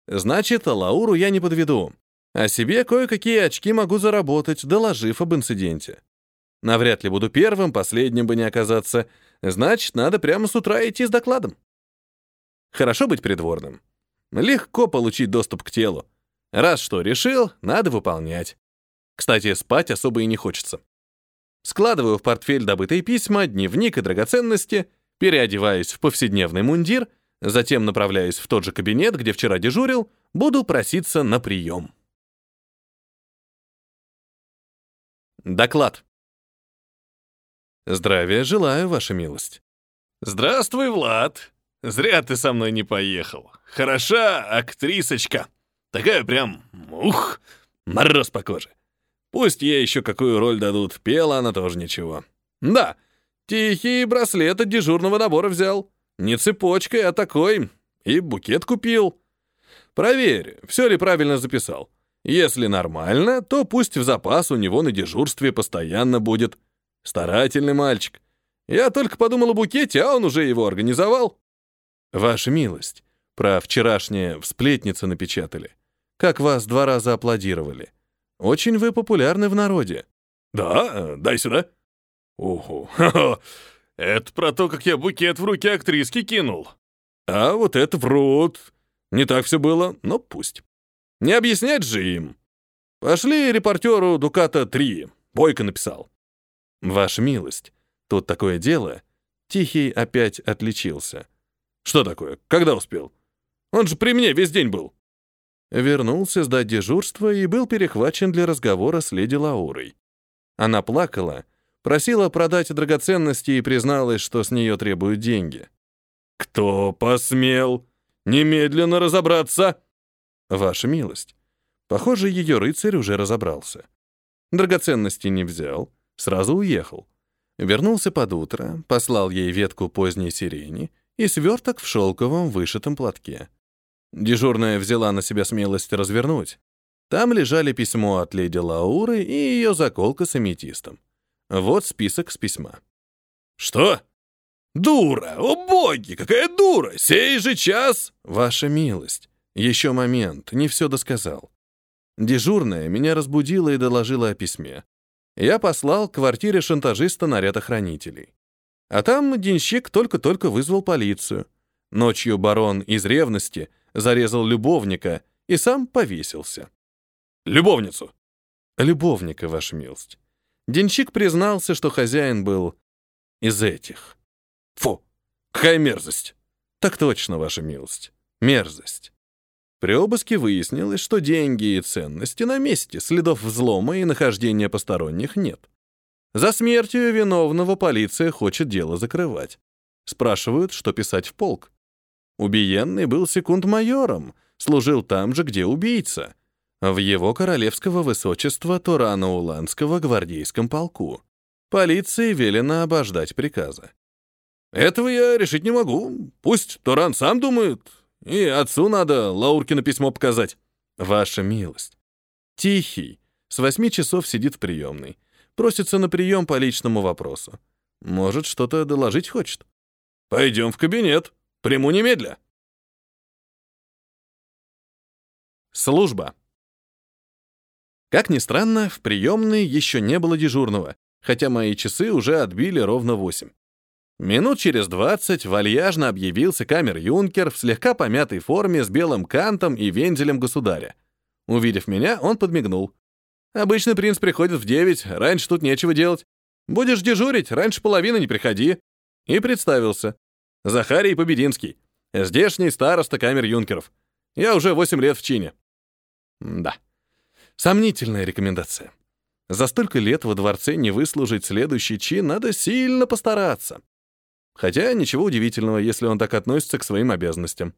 Значит, Лауру я не подведу. А себе кое-какие очки могу заработать, доложив об инциденте. Навряд ли буду первым, последним бы не оказаться. Значит, надо прямо с утра идти с докладом. Хорошо быть придворным. Легко получить доступ к телу. Раз что решил, надо выполнять. Кстати, спать особо и не хочется. Складываю в портфель добытые письма, дневник и драгоценности, переодеваюсь в повседневный мундир, затем направляюсь в тот же кабинет, где вчера дежурил, буду проситься на прием. Доклад. Здравия желаю, ваша милость. Здравствуй, Влад. Зря ты со мной не поехал. Хороша актрисочка. Такая прям, ух, мороз по коже. Пусть ей еще какую роль дадут, пела она тоже ничего. Да, тихий браслет от дежурного набора взял. Не цепочкой, а такой. И букет купил. Проверь, все ли правильно записал. Если нормально, то пусть в запас у него на дежурстве постоянно будет. Старательный мальчик. Я только подумал о букете, а он уже его организовал. Ваша милость, про вчерашнее в сплетнице напечатали. Как вас два раза аплодировали. Очень вы популярны в народе. Да, дай сюда. Уху, [LAUGHS] это про то, как я букет в руки актриски кинул. А вот это врут. Не так все было, но пусть. Не объяснять же им. Пошли репортеру Дуката-3. Бойко написал. Ваша милость, тут такое дело. Тихий опять отличился. Что такое? Когда успел? Он же при мне весь день был. Вернулся сдать дежурство и был перехвачен для разговора с леди Лаурой. Она плакала, просила продать драгоценности и призналась, что с нее требуют деньги. «Кто посмел? Немедленно разобраться!» «Ваша милость». Похоже, ее рыцарь уже разобрался. Драгоценности не взял, сразу уехал. Вернулся под утро, послал ей ветку поздней сирени и сверток в шелковом вышитом платке. Дежурная взяла на себя смелость развернуть. Там лежали письмо от леди Лауры и ее заколка с аметистом. Вот список с письма. «Что? Дура! О боги, какая дура! Сей же час!» «Ваша милость, еще момент, не все досказал. Дежурная меня разбудила и доложила о письме. Я послал к квартире шантажиста наряд охранителей. А там денщик только-только вызвал полицию. Ночью барон из ревности зарезал любовника и сам повесился. «Любовницу?» «Любовника, ваша милость». Денщик признался, что хозяин был из этих. «Фу, какая мерзость!» «Так точно, ваша милость. Мерзость». При обыске выяснилось, что деньги и ценности на месте, следов взлома и нахождения посторонних нет. За смертью виновного полиция хочет дело закрывать. Спрашивают, что писать в полк. Убиенный был секунд-майором, служил там же, где убийца, в его королевского высочества Турана-Уланского гвардейском полку. Полиции велено обождать приказа. «Этого я решить не могу. Пусть Туран сам думает. И отцу надо Лауркино письмо показать». «Ваша милость, Тихий, с восьми часов сидит в приемной. Просится на прием по личному вопросу. Может, что-то доложить хочет. Пойдем в кабинет. Приму немедля. Служба. Как ни странно, в приемной еще не было дежурного, хотя мои часы уже отбили ровно восемь. Минут через двадцать вальяжно объявился камер-юнкер в слегка помятой форме с белым кантом и вензелем государя. Увидев меня, он подмигнул. «Обычно принц приходит в девять, раньше тут нечего делать. Будешь дежурить, раньше половины не приходи». И представился. Захарий Побединский, здешний староста камер-юнкеров. Я уже восемь лет в чине. Да, сомнительная рекомендация. За столько лет во дворце не выслужить следующий чин надо сильно постараться. Хотя ничего удивительного, если он так относится к своим обязанностям.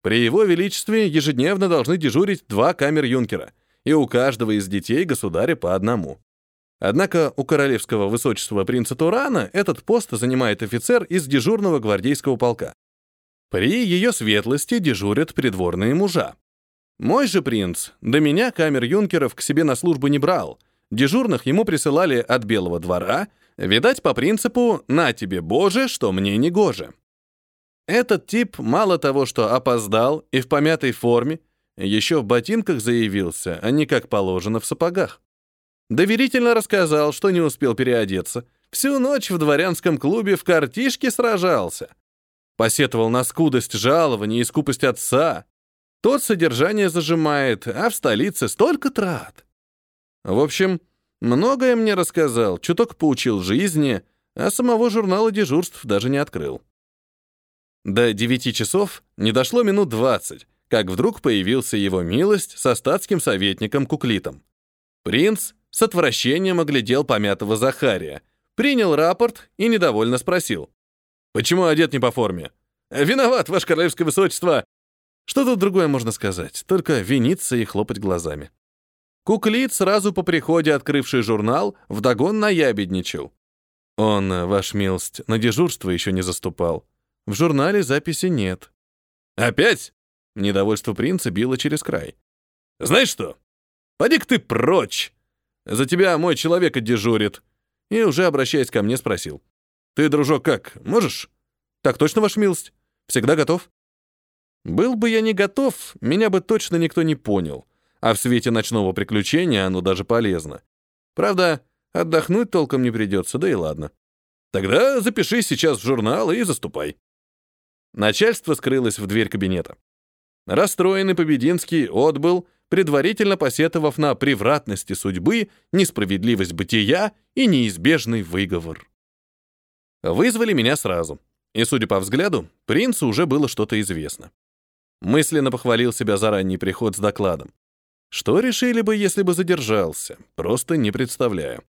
При его величестве ежедневно должны дежурить два камер-юнкера, и у каждого из детей государя по одному. Однако у королевского высочества принца Турана этот пост занимает офицер из дежурного гвардейского полка. При ее светлости дежурят придворные мужа. Мой же принц до меня камер-юнкеров к себе на службу не брал, дежурных ему присылали от Белого двора — Видать, по принципу «на тебе, Боже, что мне не гоже». Этот тип мало того, что опоздал и в помятой форме, еще в ботинках заявился, а не как положено в сапогах. Доверительно рассказал, что не успел переодеться. Всю ночь в дворянском клубе в картишке сражался. Посетовал на скудость жалования и скупость отца. Тот содержание зажимает, а в столице столько трат. В общем, Многое мне рассказал, чуток поучил жизни, а самого журнала дежурств даже не открыл. До девяти часов не дошло минут двадцать, как вдруг появился его милость со статским советником Куклитом. Принц с отвращением оглядел помятого Захария, принял рапорт и недовольно спросил. «Почему одет не по форме?» «Виноват, ваше королевское высочество!» Что тут другое можно сказать, только виниться и хлопать глазами. Куклит, сразу по приходе открывший журнал, вдогон наябедничал. Он, ваш милость, на дежурство еще не заступал. В журнале записи нет. Опять? Недовольство принца било через край. Знаешь что? Поди-ка ты прочь. За тебя мой человек отдежурит. И уже обращаясь ко мне, спросил. Ты, дружок, как, можешь? Так точно, ваша милость. Всегда готов? Был бы я не готов, меня бы точно никто не понял а в свете ночного приключения оно даже полезно. Правда, отдохнуть толком не придется, да и ладно. Тогда запиши сейчас в журнал и заступай. Начальство скрылось в дверь кабинета. Расстроенный Побединский отбыл, предварительно посетовав на превратности судьбы, несправедливость бытия и неизбежный выговор. Вызвали меня сразу, и, судя по взгляду, принцу уже было что-то известно. Мысленно похвалил себя за ранний приход с докладом. Что решили бы, если бы задержался? Просто не представляю.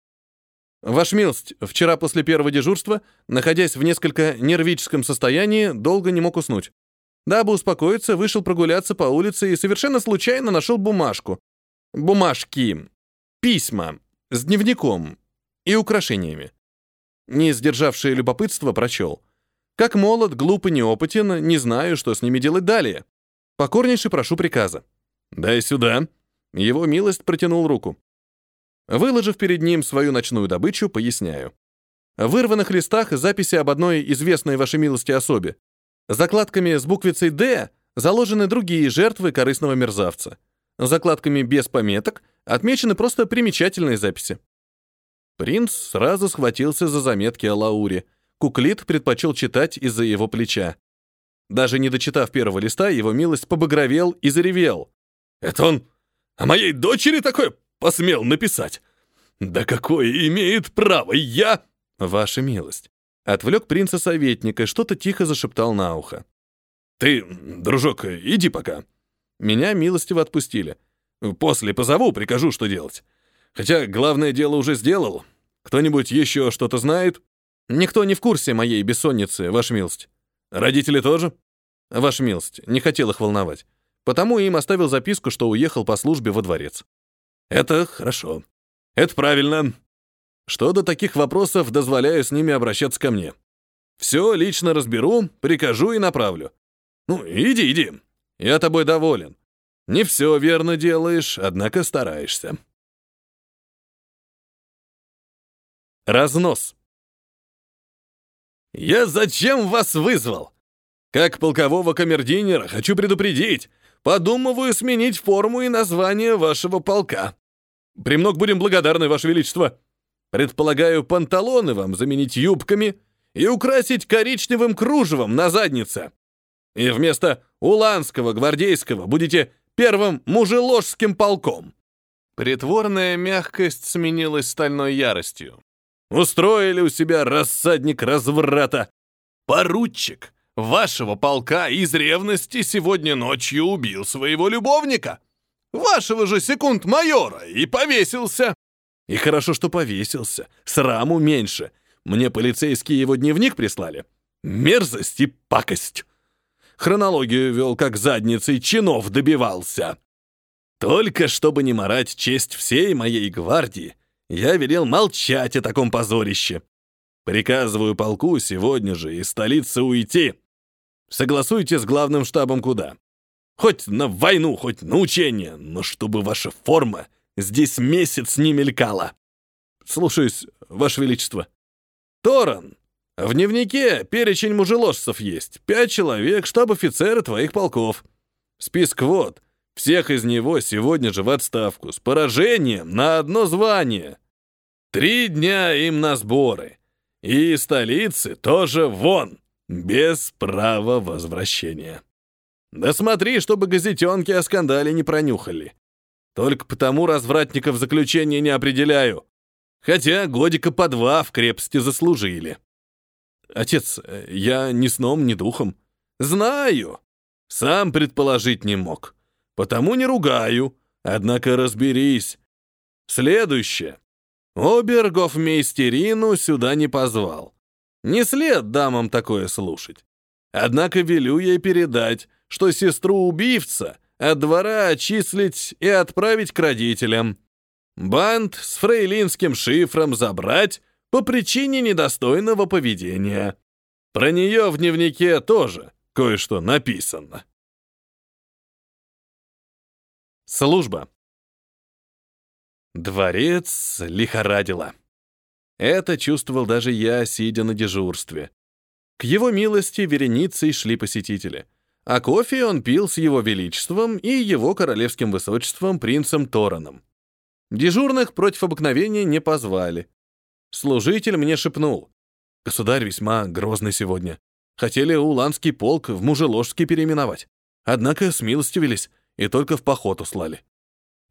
Ваш милость, вчера после первого дежурства, находясь в несколько нервическом состоянии, долго не мог уснуть. Дабы успокоиться, вышел прогуляться по улице и совершенно случайно нашел бумажку. Бумажки. Письма. С дневником. И украшениями. Не сдержавшее любопытство, прочел. Как молод, глуп и неопытен, не знаю, что с ними делать далее. Покорнейше прошу приказа. «Дай сюда», его милость протянул руку. Выложив перед ним свою ночную добычу, поясняю. В вырванных листах записи об одной известной вашей милости особе. Закладками с буквицей «Д» заложены другие жертвы корыстного мерзавца. Закладками без пометок отмечены просто примечательные записи. Принц сразу схватился за заметки о Лауре. Куклит предпочел читать из-за его плеча. Даже не дочитав первого листа, его милость побагровел и заревел. «Это он а моей дочери такое посмел написать. Да какое имеет право я? Ваша милость. Отвлек принца советника, что-то тихо зашептал на ухо. Ты, дружок, иди пока. Меня милостиво отпустили. После позову, прикажу, что делать. Хотя главное дело уже сделал. Кто-нибудь еще что-то знает? Никто не в курсе моей бессонницы, ваша милость. Родители тоже? Ваша милость, не хотел их волновать. Потому им оставил записку, что уехал по службе во дворец. Это хорошо. Это правильно. Что до таких вопросов, дозволяю с ними обращаться ко мне. Все лично разберу, прикажу и направлю. Ну, иди, иди. Я тобой доволен. Не все верно делаешь, однако стараешься. Разнос. «Я зачем вас вызвал? Как полкового камердинера хочу предупредить. Подумываю сменить форму и название вашего полка. Премног будем благодарны, Ваше Величество. Предполагаю, панталоны вам заменить юбками и украсить коричневым кружевом на заднице. И вместо уланского гвардейского будете первым мужеложским полком». Притворная мягкость сменилась стальной яростью. Устроили у себя рассадник разврата. Поручик вашего полка из ревности сегодня ночью убил своего любовника. Вашего же секунд-майора и повесился. И хорошо, что повесился. Сраму меньше. Мне полицейские его дневник прислали. Мерзость и пакость. Хронологию вел, как задницей чинов добивался. Только чтобы не морать честь всей моей гвардии, я велел молчать о таком позорище. Приказываю полку сегодня же из столицы уйти. Согласуйте с главным штабом куда. Хоть на войну, хоть на учение, но чтобы ваша форма здесь месяц не мелькала. Слушаюсь, Ваше Величество. Торан, в дневнике перечень мужеложцев есть. Пять человек, штаб-офицеры твоих полков. Список вот. Всех из него сегодня же в отставку, с поражением на одно звание. Три дня им на сборы. И столицы тоже вон, без права возвращения. Да смотри, чтобы газетенки о скандале не пронюхали. Только потому развратников заключения не определяю. Хотя годика по два в крепости заслужили. Отец, я ни сном, ни духом. Знаю. Сам предположить не мог. Потому не ругаю. Однако разберись. Следующее. Обергофмейстерину сюда не позвал. Не след дамам такое слушать. Однако велю ей передать, что сестру-убивца от двора отчислить и отправить к родителям. Бант с фрейлинским шифром забрать по причине недостойного поведения. Про нее в дневнике тоже кое-что написано. Служба. Дворец лихорадило. Это чувствовал даже я, сидя на дежурстве. К его милости вереницей шли посетители, а кофе он пил с его величеством и его королевским высочеством принцем Тораном. Дежурных против обыкновения не позвали. Служитель мне шепнул. «Государь весьма грозный сегодня. Хотели Уланский полк в Мужеложский переименовать. Однако смилостивились и только в поход услали.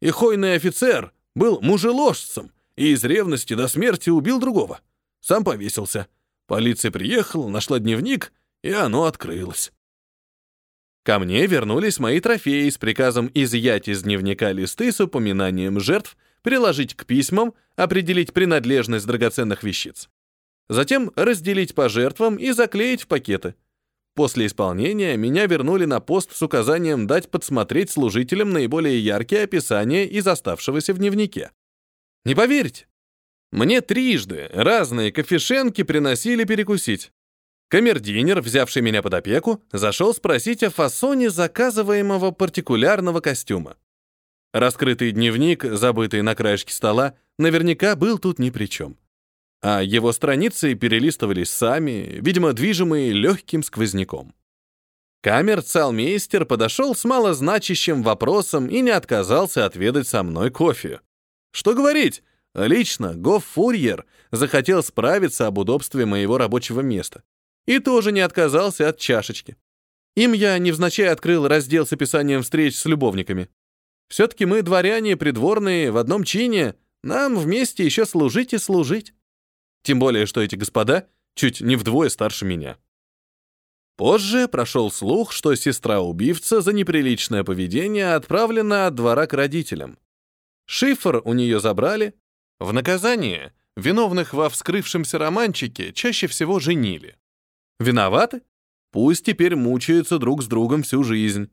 И хойный офицер был мужеложцем и из ревности до смерти убил другого. Сам повесился. Полиция приехала, нашла дневник, и оно открылось. Ко мне вернулись мои трофеи с приказом изъять из дневника листы с упоминанием жертв, приложить к письмам, определить принадлежность драгоценных вещиц. Затем разделить по жертвам и заклеить в пакеты. После исполнения меня вернули на пост с указанием дать подсмотреть служителям наиболее яркие описания из оставшегося в дневнике. Не поверите, мне трижды разные кофешенки приносили перекусить. Камердинер, взявший меня под опеку, зашел спросить о фасоне заказываемого партикулярного костюма. Раскрытый дневник, забытый на краешке стола, наверняка был тут ни при чем а его страницы перелистывались сами, видимо, движимые легким сквозняком. Камер-цалмейстер подошел с малозначащим вопросом и не отказался отведать со мной кофе. Что говорить, лично Гоф-фурьер захотел справиться об удобстве моего рабочего места и тоже не отказался от чашечки. Им я невзначай открыл раздел с описанием встреч с любовниками. Все-таки мы, дворяне придворные, в одном чине, нам вместе еще служить и служить. Тем более, что эти господа чуть не вдвое старше меня. Позже прошел слух, что сестра-убивца за неприличное поведение отправлена от двора к родителям. Шифр у нее забрали. В наказание виновных во вскрывшемся романчике чаще всего женили. Виноваты? Пусть теперь мучаются друг с другом всю жизнь.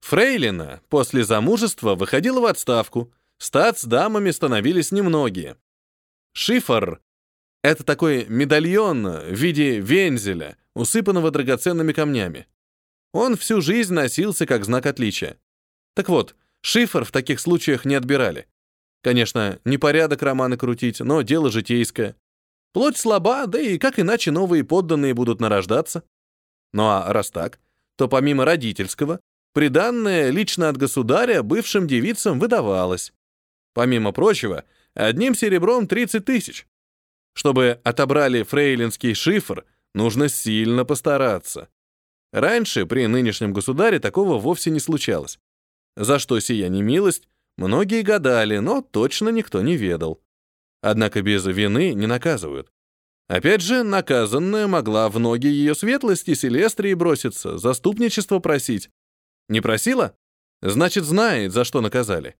Фрейлина после замужества выходила в отставку, стат с дамами становились немногие. Шифр это такой медальон в виде вензеля, усыпанного драгоценными камнями. Он всю жизнь носился как знак отличия. Так вот, шифр в таких случаях не отбирали. Конечно, непорядок романы крутить, но дело житейское. Плоть слаба, да и как иначе новые подданные будут нарождаться. Ну а раз так, то помимо родительского, приданное лично от государя бывшим девицам выдавалось. Помимо прочего, одним серебром 30 тысяч. Чтобы отобрали фрейлинский шифр, нужно сильно постараться. Раньше, при нынешнем государе, такого вовсе не случалось. За что сия немилость, многие гадали, но точно никто не ведал. Однако без вины не наказывают. Опять же, наказанная могла в ноги ее светлости Селестрии броситься, заступничество просить. Не просила? Значит, знает, за что наказали.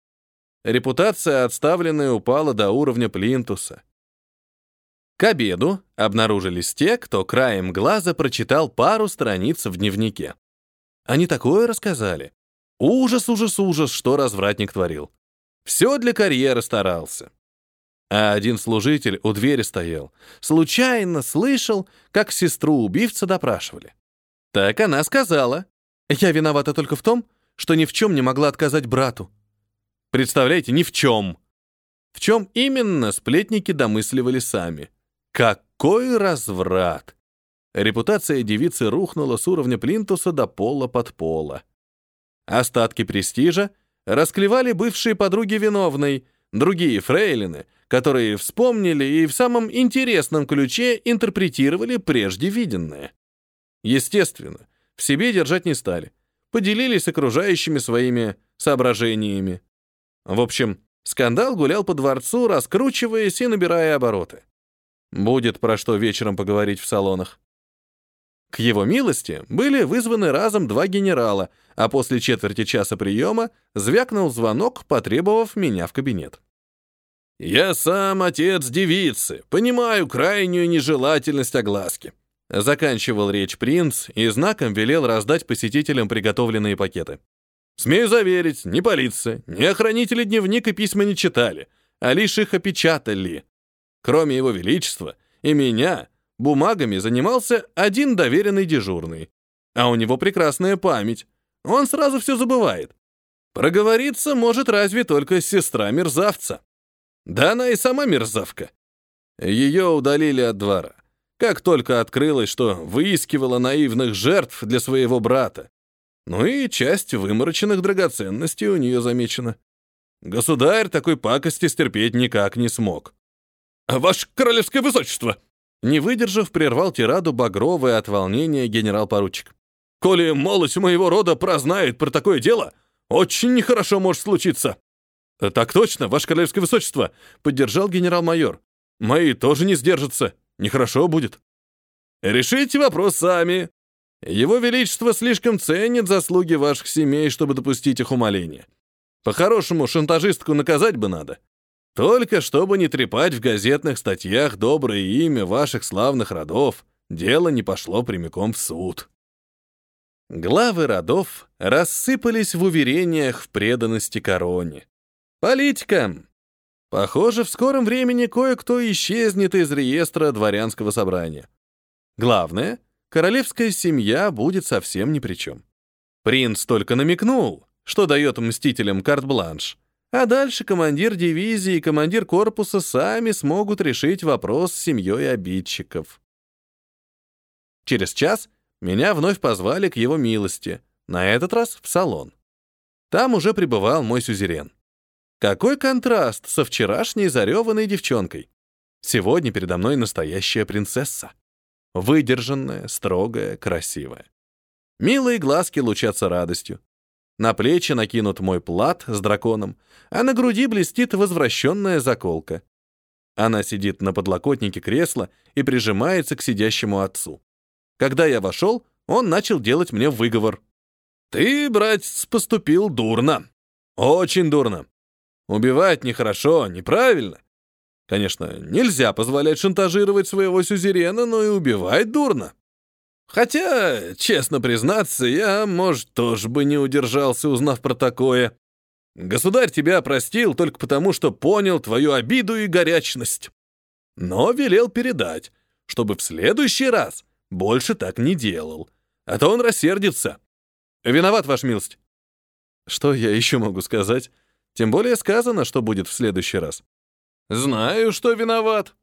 Репутация отставленная упала до уровня плинтуса. К обеду обнаружились те, кто краем глаза прочитал пару страниц в дневнике. Они такое рассказали. Ужас, ужас, ужас, что развратник творил. Все для карьеры старался. А один служитель у двери стоял. Случайно слышал, как сестру убивца допрашивали. Так она сказала. Я виновата только в том, что ни в чем не могла отказать брату. Представляете, ни в чем. В чем именно сплетники домысливали сами. Какой разврат! Репутация девицы рухнула с уровня плинтуса до пола под пола. Остатки престижа расклевали бывшие подруги виновной, другие фрейлины, которые вспомнили и в самом интересном ключе интерпретировали прежде виденное. Естественно, в себе держать не стали, поделились с окружающими своими соображениями. В общем, скандал гулял по дворцу, раскручиваясь и набирая обороты. Будет про что вечером поговорить в салонах. К его милости были вызваны разом два генерала, а после четверти часа приема звякнул звонок, потребовав меня в кабинет. «Я сам отец девицы, понимаю крайнюю нежелательность огласки», заканчивал речь принц и знаком велел раздать посетителям приготовленные пакеты. «Смею заверить, ни полиция, ни охранители дневник и письма не читали, а лишь их опечатали. Кроме его величества и меня, бумагами занимался один доверенный дежурный. А у него прекрасная память, он сразу все забывает. Проговориться может разве только сестра мерзавца. Да она и сама мерзавка. Ее удалили от двора. Как только открылось, что выискивала наивных жертв для своего брата. Ну и часть вымороченных драгоценностей у нее замечена. Государь такой пакости стерпеть никак не смог. «Ваше королевское высочество!» Не выдержав, прервал тираду багровое от волнения генерал-поручик. «Коли молодь моего рода прознает про такое дело, очень нехорошо может случиться. «Э, «Так точно, ваше королевское высочество!» — поддержал генерал-майор. «Мои тоже не сдержатся. Нехорошо будет». «Решите вопрос сами. Его Величество слишком ценит заслуги ваших семей, чтобы допустить их умоления. По-хорошему, шантажистку наказать бы надо. Только чтобы не трепать в газетных статьях доброе имя ваших славных родов, дело не пошло прямиком в суд». Главы родов рассыпались в уверениях в преданности короне. Политика. Похоже, в скором времени кое-кто исчезнет из реестра дворянского собрания. Главное, королевская семья будет совсем ни при чем. Принц только намекнул, что дает мстителям карт-бланш, а дальше командир дивизии и командир корпуса сами смогут решить вопрос с семьей обидчиков. Через час меня вновь позвали к его милости, на этот раз в салон. Там уже пребывал мой сюзерен. Какой контраст со вчерашней зареванной девчонкой. Сегодня передо мной настоящая принцесса. Выдержанная, строгая, красивая. Милые глазки лучатся радостью. На плечи накинут мой плат с драконом, а на груди блестит возвращенная заколка. Она сидит на подлокотнике кресла и прижимается к сидящему отцу. Когда я вошел, он начал делать мне выговор. «Ты, братец, поступил дурно. Очень дурно. Убивать нехорошо, неправильно. Конечно, нельзя позволять шантажировать своего сюзерена, но и убивать дурно. Хотя, честно признаться, я, может, тоже бы не удержался, узнав про такое. Государь тебя простил только потому, что понял твою обиду и горячность. Но велел передать, чтобы в следующий раз больше так не делал, а то он рассердится. Виноват, ваш милость. Что я еще могу сказать? Тем более сказано, что будет в следующий раз. Знаю, что виноват.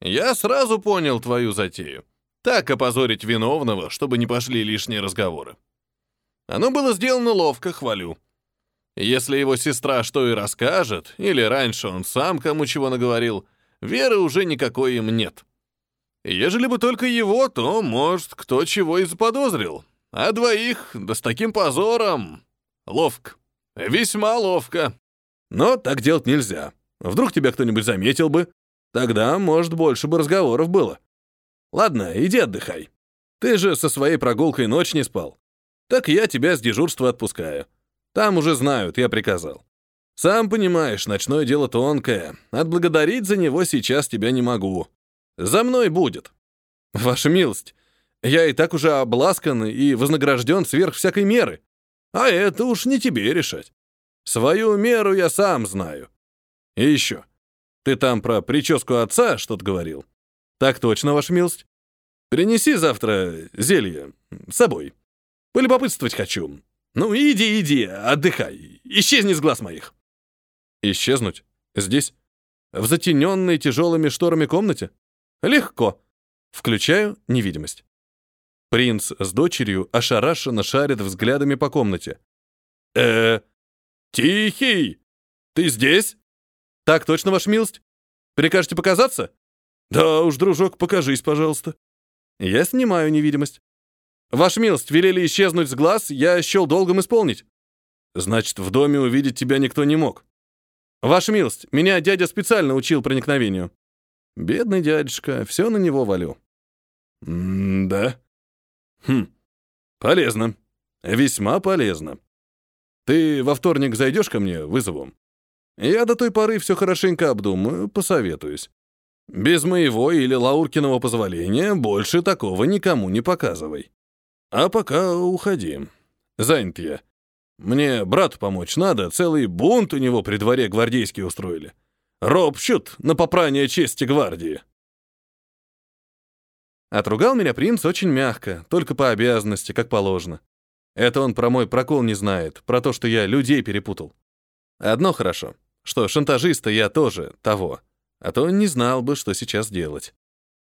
Я сразу понял твою затею. Так опозорить виновного, чтобы не пошли лишние разговоры. Оно было сделано ловко, хвалю. Если его сестра что и расскажет, или раньше он сам кому чего наговорил, веры уже никакой им нет. Ежели бы только его, то, может, кто чего и заподозрил. А двоих, да с таким позором... Ловко. Весьма ловко. Но так делать нельзя. Вдруг тебя кто-нибудь заметил бы. Тогда, может, больше бы разговоров было. Ладно, иди отдыхай. Ты же со своей прогулкой ночь не спал. Так я тебя с дежурства отпускаю. Там уже знают, я приказал. Сам понимаешь, ночное дело тонкое. Отблагодарить за него сейчас тебя не могу. За мной будет. Ваша милость, я и так уже обласкан и вознагражден сверх всякой меры. А это уж не тебе решать. Свою меру я сам знаю. И еще. Ты там про прическу отца что-то говорил? Так точно, ваша милость. Принеси завтра зелье с собой. Полюбопытствовать хочу. Ну, иди, иди, отдыхай. Исчезни с глаз моих. Исчезнуть? Здесь? В затененной тяжелыми шторами комнате? Легко. Включаю невидимость. Принц с дочерью ошарашенно шарят взглядами по комнате. э Тихий! Ты здесь? Так точно, ваша милость? Прикажете показаться? Да уж, дружок, покажись, пожалуйста. Я снимаю невидимость. Ваша милость, велели исчезнуть с глаз, я счел долгом исполнить. Значит, в доме увидеть тебя никто не мог. Ваша милость, меня дядя специально учил проникновению. Бедный дядюшка, все на него валю. М-да. Хм, полезно. Весьма полезно. Ты во вторник зайдешь ко мне вызовом? Я до той поры все хорошенько обдумаю, посоветуюсь. Без моего или Лауркиного позволения больше такого никому не показывай. А пока уходи. Занят я. Мне брату помочь надо, целый бунт у него при дворе гвардейские устроили. Ропщут на попрание чести гвардии. Отругал меня принц очень мягко, только по обязанности, как положено. Это он про мой прокол не знает, про то, что я людей перепутал. Одно хорошо, что шантажиста я тоже того, а то не знал бы, что сейчас делать.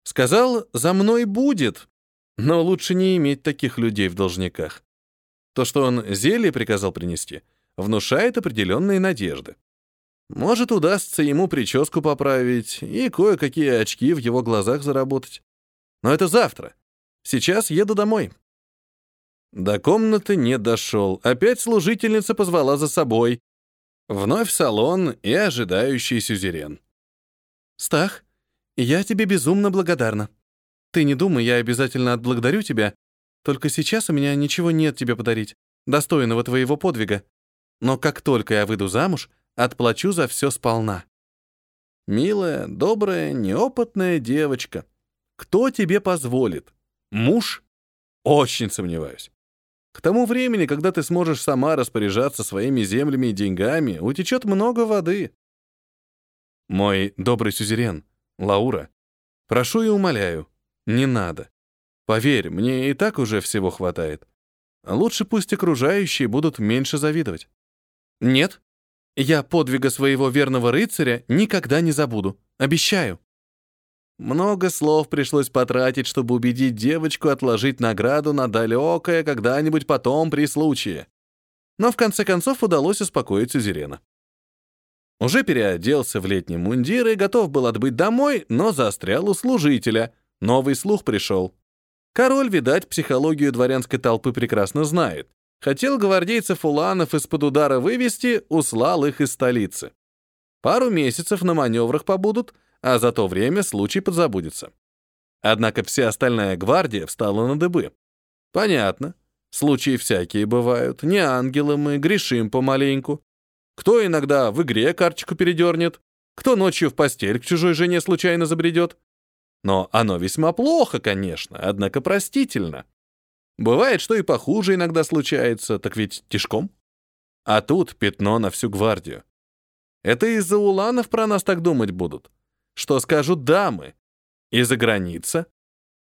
Сказал, за мной будет, но лучше не иметь таких людей в должниках. То, что он зелье приказал принести, внушает определенные надежды. Может, удастся ему прическу поправить и кое-какие очки в его глазах заработать. Но это завтра. Сейчас еду домой. До комнаты не дошел. Опять служительница позвала за собой. Вновь салон и ожидающий сюзерен. «Стах, я тебе безумно благодарна», ты не думай, я обязательно отблагодарю тебя. Только сейчас у меня ничего нет тебе подарить, достойного твоего подвига. Но как только я выйду замуж, отплачу за все сполна. Милая, добрая, неопытная девочка. Кто тебе позволит? Муж? Очень сомневаюсь. К тому времени, когда ты сможешь сама распоряжаться своими землями и деньгами, утечет много воды. Мой добрый сюзерен, Лаура, прошу и умоляю, не надо. Поверь, мне и так уже всего хватает. Лучше пусть окружающие будут меньше завидовать. Нет, я подвига своего верного рыцаря никогда не забуду. Обещаю. Много слов пришлось потратить, чтобы убедить девочку отложить награду на далекое когда-нибудь потом при случае. Но в конце концов удалось успокоить Сюзерена. Уже переоделся в летний мундир и готов был отбыть домой, но застрял у служителя — Новый слух пришел. Король, видать, психологию дворянской толпы прекрасно знает. Хотел гвардейцев уланов из-под удара вывести, услал их из столицы. Пару месяцев на маневрах побудут, а за то время случай подзабудется. Однако вся остальная гвардия встала на дыбы. Понятно. Случаи всякие бывают. Не ангелы мы, грешим помаленьку. Кто иногда в игре карточку передернет, кто ночью в постель к чужой жене случайно забредет. Но оно весьма плохо, конечно, однако простительно. Бывает, что и похуже иногда случается, так ведь тишком. А тут пятно на всю гвардию. Это из-за уланов про нас так думать будут. Что скажут дамы? Из-за граница?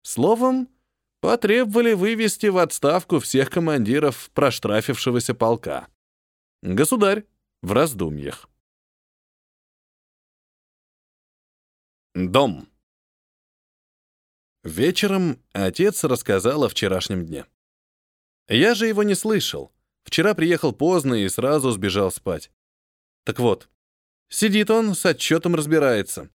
Словом, потребовали вывести в отставку всех командиров проштрафившегося полка. Государь в раздумьях. Дом. Вечером отец рассказал о вчерашнем дне. Я же его не слышал. Вчера приехал поздно и сразу сбежал спать. Так вот, сидит он, с отчетом разбирается.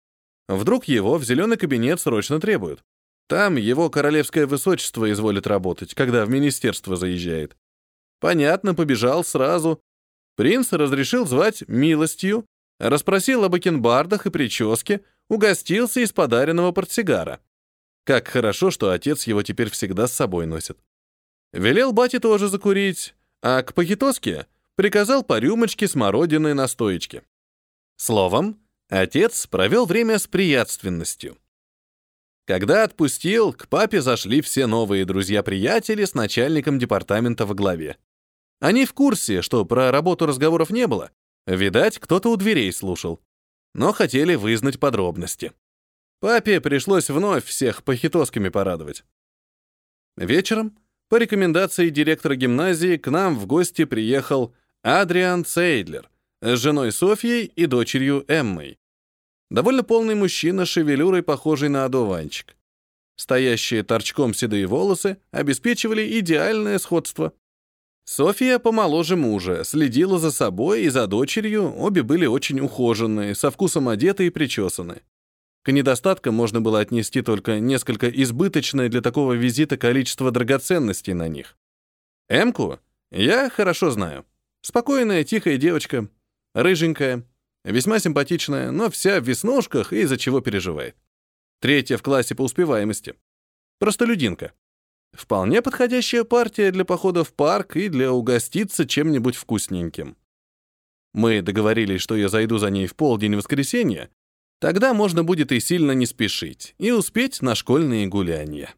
Вдруг его в зеленый кабинет срочно требуют. Там его королевское высочество изволит работать, когда в министерство заезжает. Понятно, побежал сразу. Принц разрешил звать милостью, расспросил об акенбардах и прическе, угостился из подаренного портсигара. Как хорошо, что отец его теперь всегда с собой носит. Велел бате тоже закурить, а к пахитоске приказал по рюмочке смородиной настоечки. Словом, отец провел время с приятственностью. Когда отпустил, к папе зашли все новые друзья-приятели с начальником департамента во главе. Они в курсе, что про работу разговоров не было. Видать, кто-то у дверей слушал. Но хотели вызнать подробности. Папе пришлось вновь всех похитосками порадовать. Вечером, по рекомендации директора гимназии, к нам в гости приехал Адриан Цейдлер с женой Софьей и дочерью Эммой. Довольно полный мужчина с шевелюрой, похожий на одуванчик. Стоящие торчком седые волосы обеспечивали идеальное сходство. София помоложе мужа, следила за собой и за дочерью, обе были очень ухоженные, со вкусом одеты и причесаны. К недостаткам можно было отнести только несколько избыточное для такого визита количество драгоценностей на них. Эмку я хорошо знаю. Спокойная, тихая девочка, рыженькая, Весьма симпатичная, но вся в веснушках и из-за чего переживает. Третья в классе по успеваемости. Простолюдинка. Вполне подходящая партия для похода в парк и для угоститься чем-нибудь вкусненьким. Мы договорились, что я зайду за ней в полдень воскресенья, тогда можно будет и сильно не спешить, и успеть на школьные гулянья.